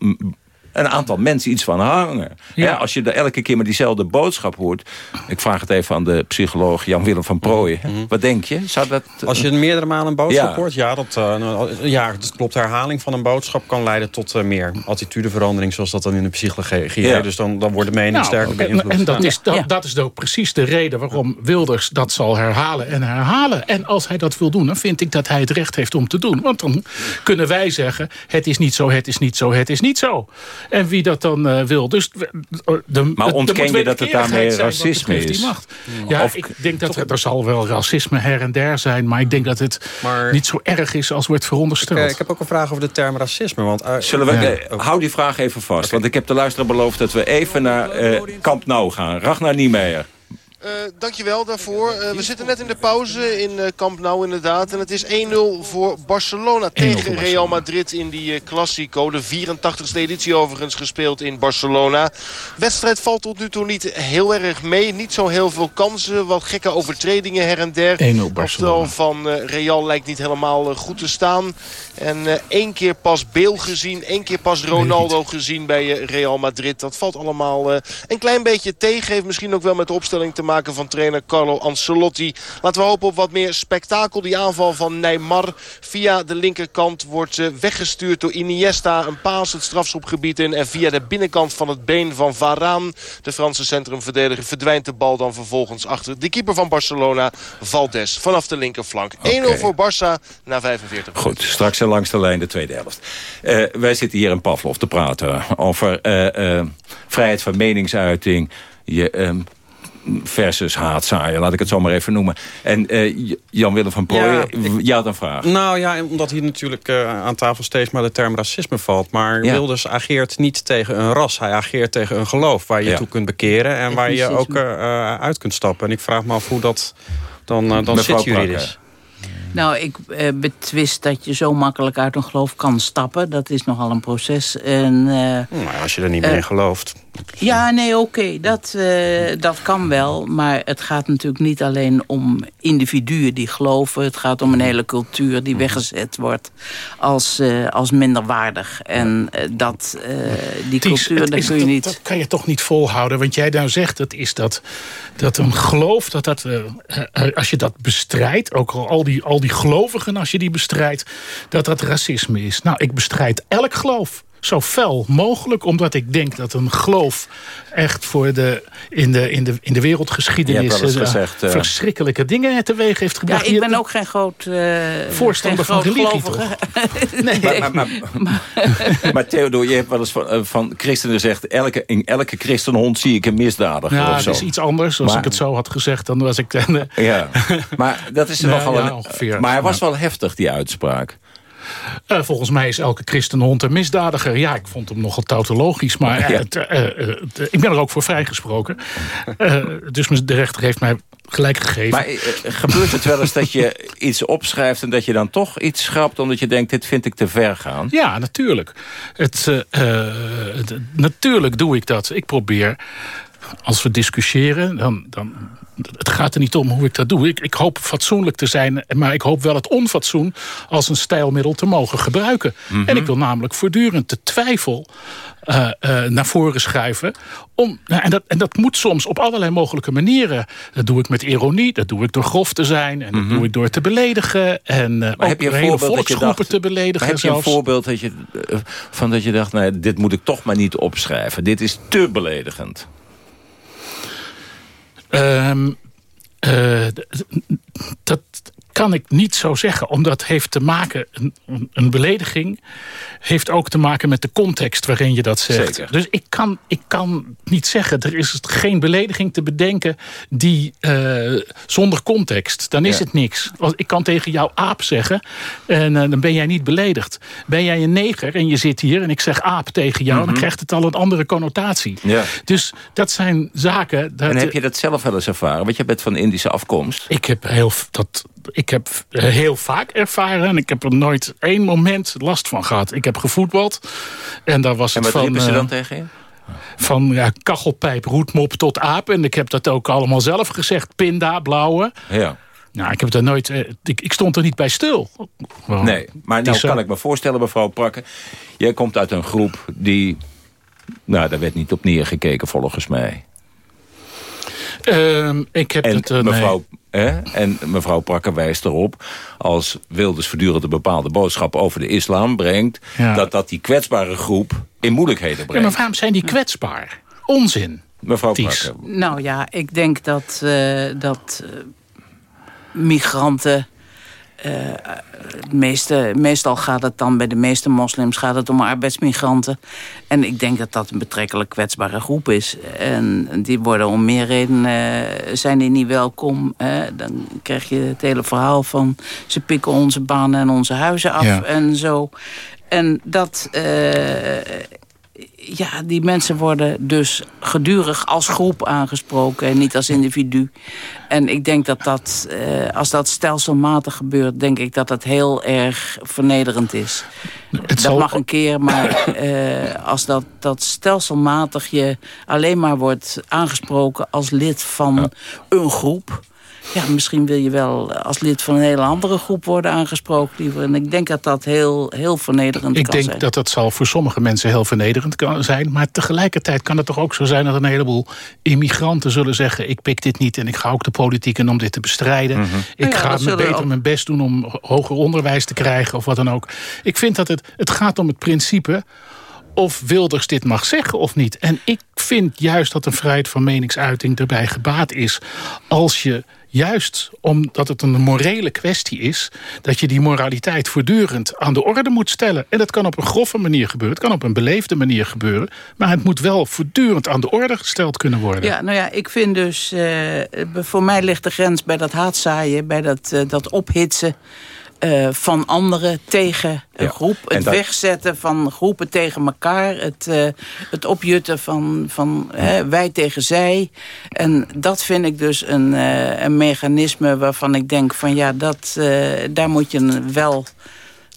een aantal mensen iets van hangen. Ja. als je er elke keer maar diezelfde boodschap hoort... ik vraag het even aan de psycholoog Jan-Willem van Prooijen. Mhm. Wat denk je? Zou dat, als je meerdere malen een boodschap hoort, ja dat, uh, ja, dat klopt. Herhaling van een boodschap kan leiden tot uh, meer attitudeverandering... zoals dat dan in de psychologie ja. Dus dan, dan wordt de mening nou, sterker beïnvloed. En dat is, dat, dat is ook precies de reden waarom Wilders dat zal herhalen en herhalen. En als hij dat wil doen, dan vind ik dat hij het recht heeft om te doen. Want dan kunnen wij zeggen, het is niet zo, het is niet zo, het is niet zo. En wie dat dan uh, wil. Dus de, maar ontken je dat het daarmee racisme is? Macht. Ja, of, ik denk dat er, er zal wel racisme her en der zijn. Maar ik denk dat het maar, niet zo erg is als wordt verondersteld. Ik, ik, heb ook een vraag over de term racisme. Want, uh, Zullen we, ja. uh, hou die vraag even vast. Okay. Want ik heb de luisteraar beloofd dat we even naar uh, Kamp Nou gaan. Ragnar Niemeyer. Uh, dankjewel daarvoor. Uh, we zitten net in de pauze in uh, Camp Nou inderdaad. En het is 1-0 voor Barcelona tegen Real Madrid in die Classico. De 84ste editie overigens gespeeld in Barcelona. De wedstrijd valt tot nu toe niet heel erg mee. Niet zo heel veel kansen. Wat gekke overtredingen her en der. 1-0 Barcelona. van Real lijkt niet helemaal goed te staan. En één keer pas Beel gezien. één keer pas Ronaldo gezien bij Real Madrid. Dat valt allemaal een klein beetje tegen. Heeft misschien ook wel met de opstelling te maken maken van trainer Carlo Ancelotti. Laten we hopen op wat meer spektakel. Die aanval van Neymar via de linkerkant wordt uh, weggestuurd door Iniesta. Een paas het strafschopgebied in. En via de binnenkant van het been van Varaan, de Franse centrumverdediger, verdwijnt de bal dan vervolgens achter de keeper van Barcelona, Valdes, vanaf de linkerflank. 1-0 voor Barça na 45 Goed, straks langs de lijn de tweede helft. Uh, wij zitten hier in Pavlov te praten over uh, vrijheid van meningsuiting. Je, ehm, versus haatzaaien, laat ik het zo maar even noemen. En uh, Jan-Willem van Prooijen, ja, een vraag. Nou ja, omdat hier natuurlijk uh, aan tafel steeds maar de term racisme valt. Maar ja. Wilders ageert niet tegen een ras. Hij ageert tegen een geloof waar je ja. toe kunt bekeren... en waar je ook uh, uit kunt stappen. En ik vraag me af hoe dat dan, dan zit juridisch. Nou, ik eh, betwist dat je zo makkelijk uit een geloof kan stappen. Dat is nogal een proces. En, uh, nou, als je er niet meer in gelooft. Ja, nee, oké. Okay, dat, uh, dat kan wel. Maar het gaat natuurlijk niet alleen om individuen die geloven. Het gaat om een hele cultuur die weggezet wordt als, als minderwaardig. En dat, die Ties, cultuur, dat kun je dat, niet... Dat kan je toch niet volhouden. Want jij nou zegt, dat is dat, dat een geloof... Dat dat, als je dat bestrijdt, ook al, al die... Al die gelovigen, als je die bestrijdt, dat dat racisme is. Nou, ik bestrijd elk geloof zo fel mogelijk. Omdat ik denk dat een geloof echt voor de, in, de, in, de, in de wereldgeschiedenis... Uh, gezegd, uh, verschrikkelijke dingen teweeg heeft gebracht. Ja, ik ben ook geen groot uh, Voorstander geen van religie, toch? nee. Maar, maar, maar, maar, Theodor, je hebt wel eens van, van christenen gezegd... Elke, in elke christenhond zie ik een misdadiger ja, of zo. dat is iets anders. Als ik het zo had gezegd, dan was ik... Dan, ja, maar dat is nee, nogal... ja, een, ongeveer. maar hij was wel heftig, die uitspraak. Uh, volgens mij is elke christenhond een misdadiger. Ja, ik vond hem nogal tautologisch. Maar ja. uh, uh, ik ben er ook voor vrijgesproken. dus de rechter heeft mij gelijk gegeven. Maar gebeurt het wel eens dat je iets opschrijft... en dat je dan toch iets schrapt omdat je denkt... dit vind ik te ver gaan? Ja, natuurlijk. Het, natuurlijk doe ik dat. Ik probeer als we discussiëren, dan, dan, het gaat er niet om hoe ik dat doe. Ik, ik hoop fatsoenlijk te zijn, maar ik hoop wel het onfatsoen als een stijlmiddel te mogen gebruiken. Mm -hmm. En ik wil namelijk voortdurend de twijfel uh, uh, naar voren schuiven. Om, nou, en, dat, en dat moet soms op allerlei mogelijke manieren. Dat doe ik met ironie, dat doe ik door grof te zijn... en dat mm -hmm. doe ik door te beledigen en uh, ook heb je hele volksgroepen dacht, te beledigen. Heb je zelfs. een voorbeeld dat je, van dat je dacht... Nou, dit moet ik toch maar niet opschrijven. Dit is te beledigend. Um, uh, dat kan ik niet zo zeggen. Omdat het heeft te maken, een, een, belediging heeft ook te maken met de context waarin je dat zegt. Zeker. Dus ik kan, ik kan niet zeggen, er is geen belediging te bedenken die uh, zonder context. Dan is ja. het niks. Want ik kan tegen jou aap zeggen en uh, dan ben jij niet beledigd. Ben jij een neger en je zit hier en ik zeg aap tegen jou, mm -hmm. dan krijgt het al een andere connotatie. Ja. Dus dat zijn zaken... Dat, en heb je dat zelf wel eens ervaren? Want je bent van Indische afkomst. Ik heb heel... Dat, ik heb heel vaak ervaren en ik heb er nooit één moment last van gehad. Ik heb gevoetbald en daar was en het wat van... wat ze dan tegen je? Van ja, kachelpijp, roetmop tot aap. En ik heb dat ook allemaal zelf gezegd. Pinda, blauwe. Ja. Nou, ik heb er nooit. Ik, ik stond er niet bij stil. Nee, maar nou kan ik me voorstellen, mevrouw Prakke. Jij komt uit een groep die Nou, daar werd niet op neergekeken volgens mij. Ehm, ik heb en het... Uh, mevrouw, hè, en mevrouw Prakker wijst erop... als Wilders voortdurend een bepaalde boodschap over de islam brengt... dat dat die kwetsbare groep in moeilijkheden brengt. Ja, maar waarom zijn die kwetsbaar? Onzin. Mevrouw Prakker. Nou ja, ik denk dat, uh, dat uh, migranten... Uh, meeste, meestal gaat het dan bij de meeste moslims gaat het om arbeidsmigranten. En ik denk dat dat een betrekkelijk kwetsbare groep is. En die worden om meer redenen zijn die niet welkom. dan krijg je het hele verhaal van ze pikken onze banen en onze huizen af ja. en zo. En dat ja, die mensen worden dus gedurig als groep aangesproken en niet als individu. En ik denk dat dat, uh, als dat stelselmatig gebeurt, denk ik dat dat heel erg vernederend is. Het dat mag een keer, maar uh, als dat, dat stelselmatig je alleen maar wordt aangesproken als lid van ja. een groep ja, misschien wil je wel als lid van een hele andere groep worden aangesproken. Liever. En ik denk dat dat heel, heel vernederend ik kan zijn. Ik denk dat dat zal voor sommige mensen heel vernederend kan zijn. Maar tegelijkertijd kan het toch ook zo zijn dat een heleboel immigranten zullen zeggen... ik pik dit niet en ik ga ook de politiek in om dit te bestrijden. Mm -hmm. Ik ja, ga me beter ook... mijn best doen om hoger onderwijs te krijgen of wat dan ook. Ik vind dat het, het gaat om het principe of Wilders dit mag zeggen of niet. En ik vind juist dat een vrijheid van meningsuiting erbij gebaat is... als je juist omdat het een morele kwestie is... dat je die moraliteit voortdurend aan de orde moet stellen. En dat kan op een grove manier gebeuren, het kan op een beleefde manier gebeuren... maar het moet wel voortdurend aan de orde gesteld kunnen worden. Ja, nou ja, ik vind dus... Uh, voor mij ligt de grens bij dat haatzaaien, bij dat, uh, dat ophitsen... Uh, van anderen tegen een ja. groep. Het dat... wegzetten van groepen tegen elkaar. Het, uh, het opjutten van, van ja. hè, wij tegen zij. En dat vind ik dus een, uh, een mechanisme waarvan ik denk van ja, dat, daar moet je wel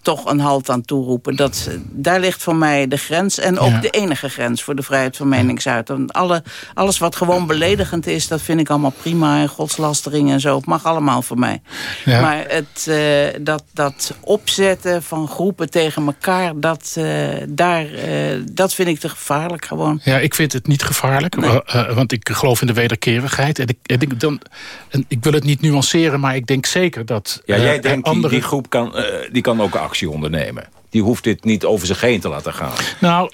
toch een halt aan toeroepen. Dat, daar ligt voor mij de grens. En ook ja. de enige grens voor de vrijheid van meningsuiting. Alle, alles wat gewoon beledigend is, dat vind ik allemaal prima. En godslastering en zo, het mag allemaal voor mij. Ja. Maar het, uh, dat, dat opzetten van groepen tegen elkaar... dat, uh, daar, uh, dat vind ik te gevaarlijk gewoon. Ja, ik vind het niet gevaarlijk. Nee. want ik geloof in de wederkerigheid. En ik, en ik, dan, en ik wil het niet nuanceren, maar ik denk zeker dat... Ja, jij denkt andere... die, die groep kan, die kan ook actie ondernemen. Die hoeft dit niet over zich heen te laten gaan. Nou,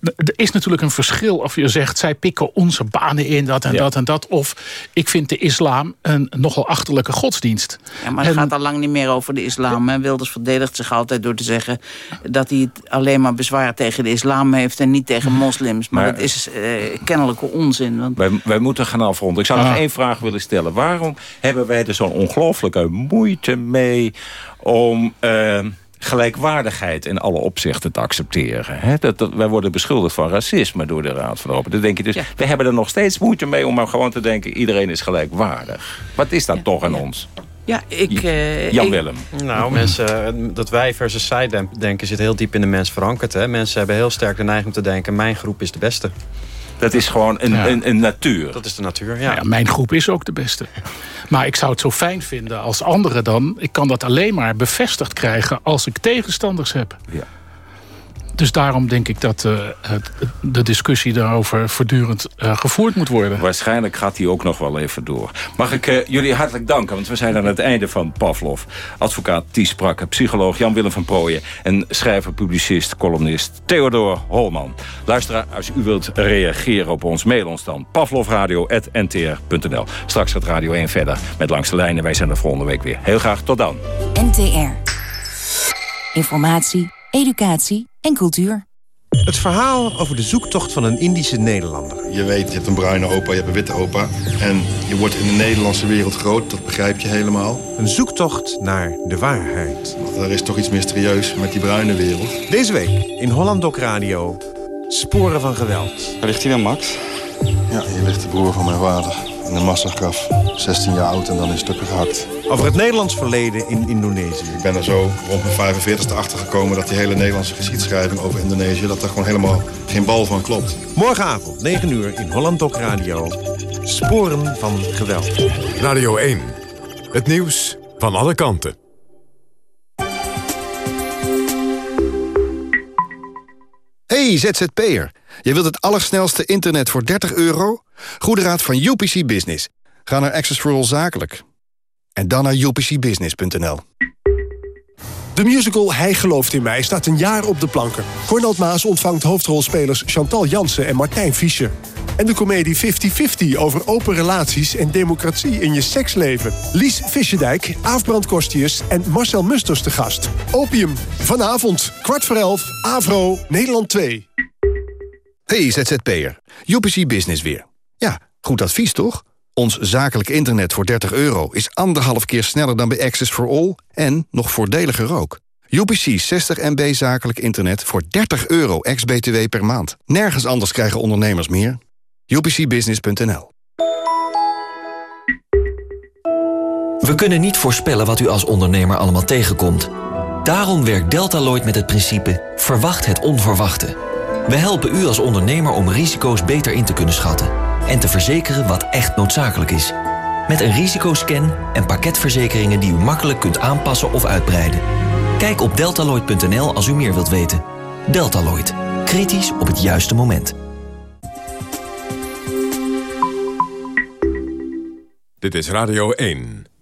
er is natuurlijk een verschil of je zegt... zij pikken onze banen in, dat en ja. dat en dat. Of ik vind de islam een nogal achterlijke godsdienst. Ja, maar het en, gaat al lang niet meer over de islam. En Wilders verdedigt zich altijd door te zeggen... dat hij het alleen maar bezwaar tegen de islam heeft... en niet tegen moslims. Maar, maar dat is uh, kennelijke onzin. Want... Wij, wij moeten gaan afronden. Ik zou ah. nog één vraag willen stellen. Waarom hebben wij er zo'n ongelooflijke moeite mee... om... Uh, gelijkwaardigheid in alle opzichten te accepteren. He, dat, dat, wij worden beschuldigd van racisme door de Raad van Europa. Dan denk je dus, ja. we hebben er nog steeds moeite mee om maar gewoon te denken... iedereen is gelijkwaardig. Wat is dat ja, toch ja. ons? Ja, ik... Uh, Jan ik... Willem. Nou, mensen, dat wij versus zij denken zit heel diep in de mens verankerd. Hè? Mensen hebben heel sterk de neiging om te denken... mijn groep is de beste. Dat is gewoon een, ja. een, een, natuur. Dat is de natuur, ja. ja. Mijn groep is ook de beste. Maar ik zou het zo fijn vinden als anderen dan... ik kan dat alleen maar bevestigd krijgen als ik tegenstanders heb. Ja. Dus daarom denk ik dat uh, het, de discussie daarover voortdurend uh, gevoerd moet worden. Waarschijnlijk gaat die ook nog wel even door. Mag ik uh, jullie hartelijk danken, want we zijn aan het einde van Pavlov. Advocaat Ties Prakke, psycholoog Jan-Willem van Prooijen... en schrijver, publicist, columnist Theodor Holman. Luisteraar, als u wilt reageren op ons, mail ons dan. pavlovradio.ntr.nl Straks gaat Radio 1 verder met Langs de Lijnen. Wij zijn er volgende week weer. Heel graag tot dan. NTR. Informatie, educatie en cultuur. Het verhaal over de zoektocht van een Indische Nederlander. Je weet, je hebt een bruine opa, je hebt een witte opa. En je wordt in de Nederlandse wereld groot, dat begrijp je helemaal. Een zoektocht naar de waarheid. Er is toch iets mysterieus met die bruine wereld. Deze week in Holland Doc Radio, Sporen van Geweld. Waar ligt hij dan, Max? Ja, hier ligt de broer van mijn vader. In een massagraf. 16 jaar oud en dan in stukken gehakt. Over het Nederlands verleden in Indonesië. Ik ben er zo rond mijn 45ste achter gekomen dat die hele Nederlandse geschiedschrijving over Indonesië... dat er gewoon helemaal geen bal van klopt. Morgenavond, 9 uur in Holland Doc Radio. Sporen van geweld. Radio 1. Het nieuws van alle kanten. Hey, Hey ZZP'er, je wilt het allersnelste internet voor 30 euro? Goede raad van UPC Business. Ga naar Access for All Zakelijk. En dan naar upcbusiness.nl. De musical Hij gelooft in mij staat een jaar op de planken. Cornald Maas ontvangt hoofdrolspelers Chantal Jansen en Martijn Fischer. En de komedie 50-50 over open relaties en democratie in je seksleven. Lies Fischerdijk, Aafbrand Kostius en Marcel Musters te gast. Opium, vanavond, kwart voor elf, Avro, Nederland 2. Hey ZZP'er, UPC Business weer. Ja, goed advies toch? Ons zakelijk internet voor 30 euro is anderhalf keer sneller dan bij Access for All... en nog voordeliger ook. UPC 60 MB zakelijk internet voor 30 euro ex-BTW per maand. Nergens anders krijgen ondernemers meer. UPCbusiness.nl We kunnen niet voorspellen wat u als ondernemer allemaal tegenkomt. Daarom werkt Deltaloid met het principe verwacht het onverwachte. We helpen u als ondernemer om risico's beter in te kunnen schatten... en te verzekeren wat echt noodzakelijk is. Met een risicoscan en pakketverzekeringen die u makkelijk kunt aanpassen of uitbreiden. Kijk op deltaloid.nl als u meer wilt weten. Deltaloid. Kritisch op het juiste moment. Dit is Radio 1.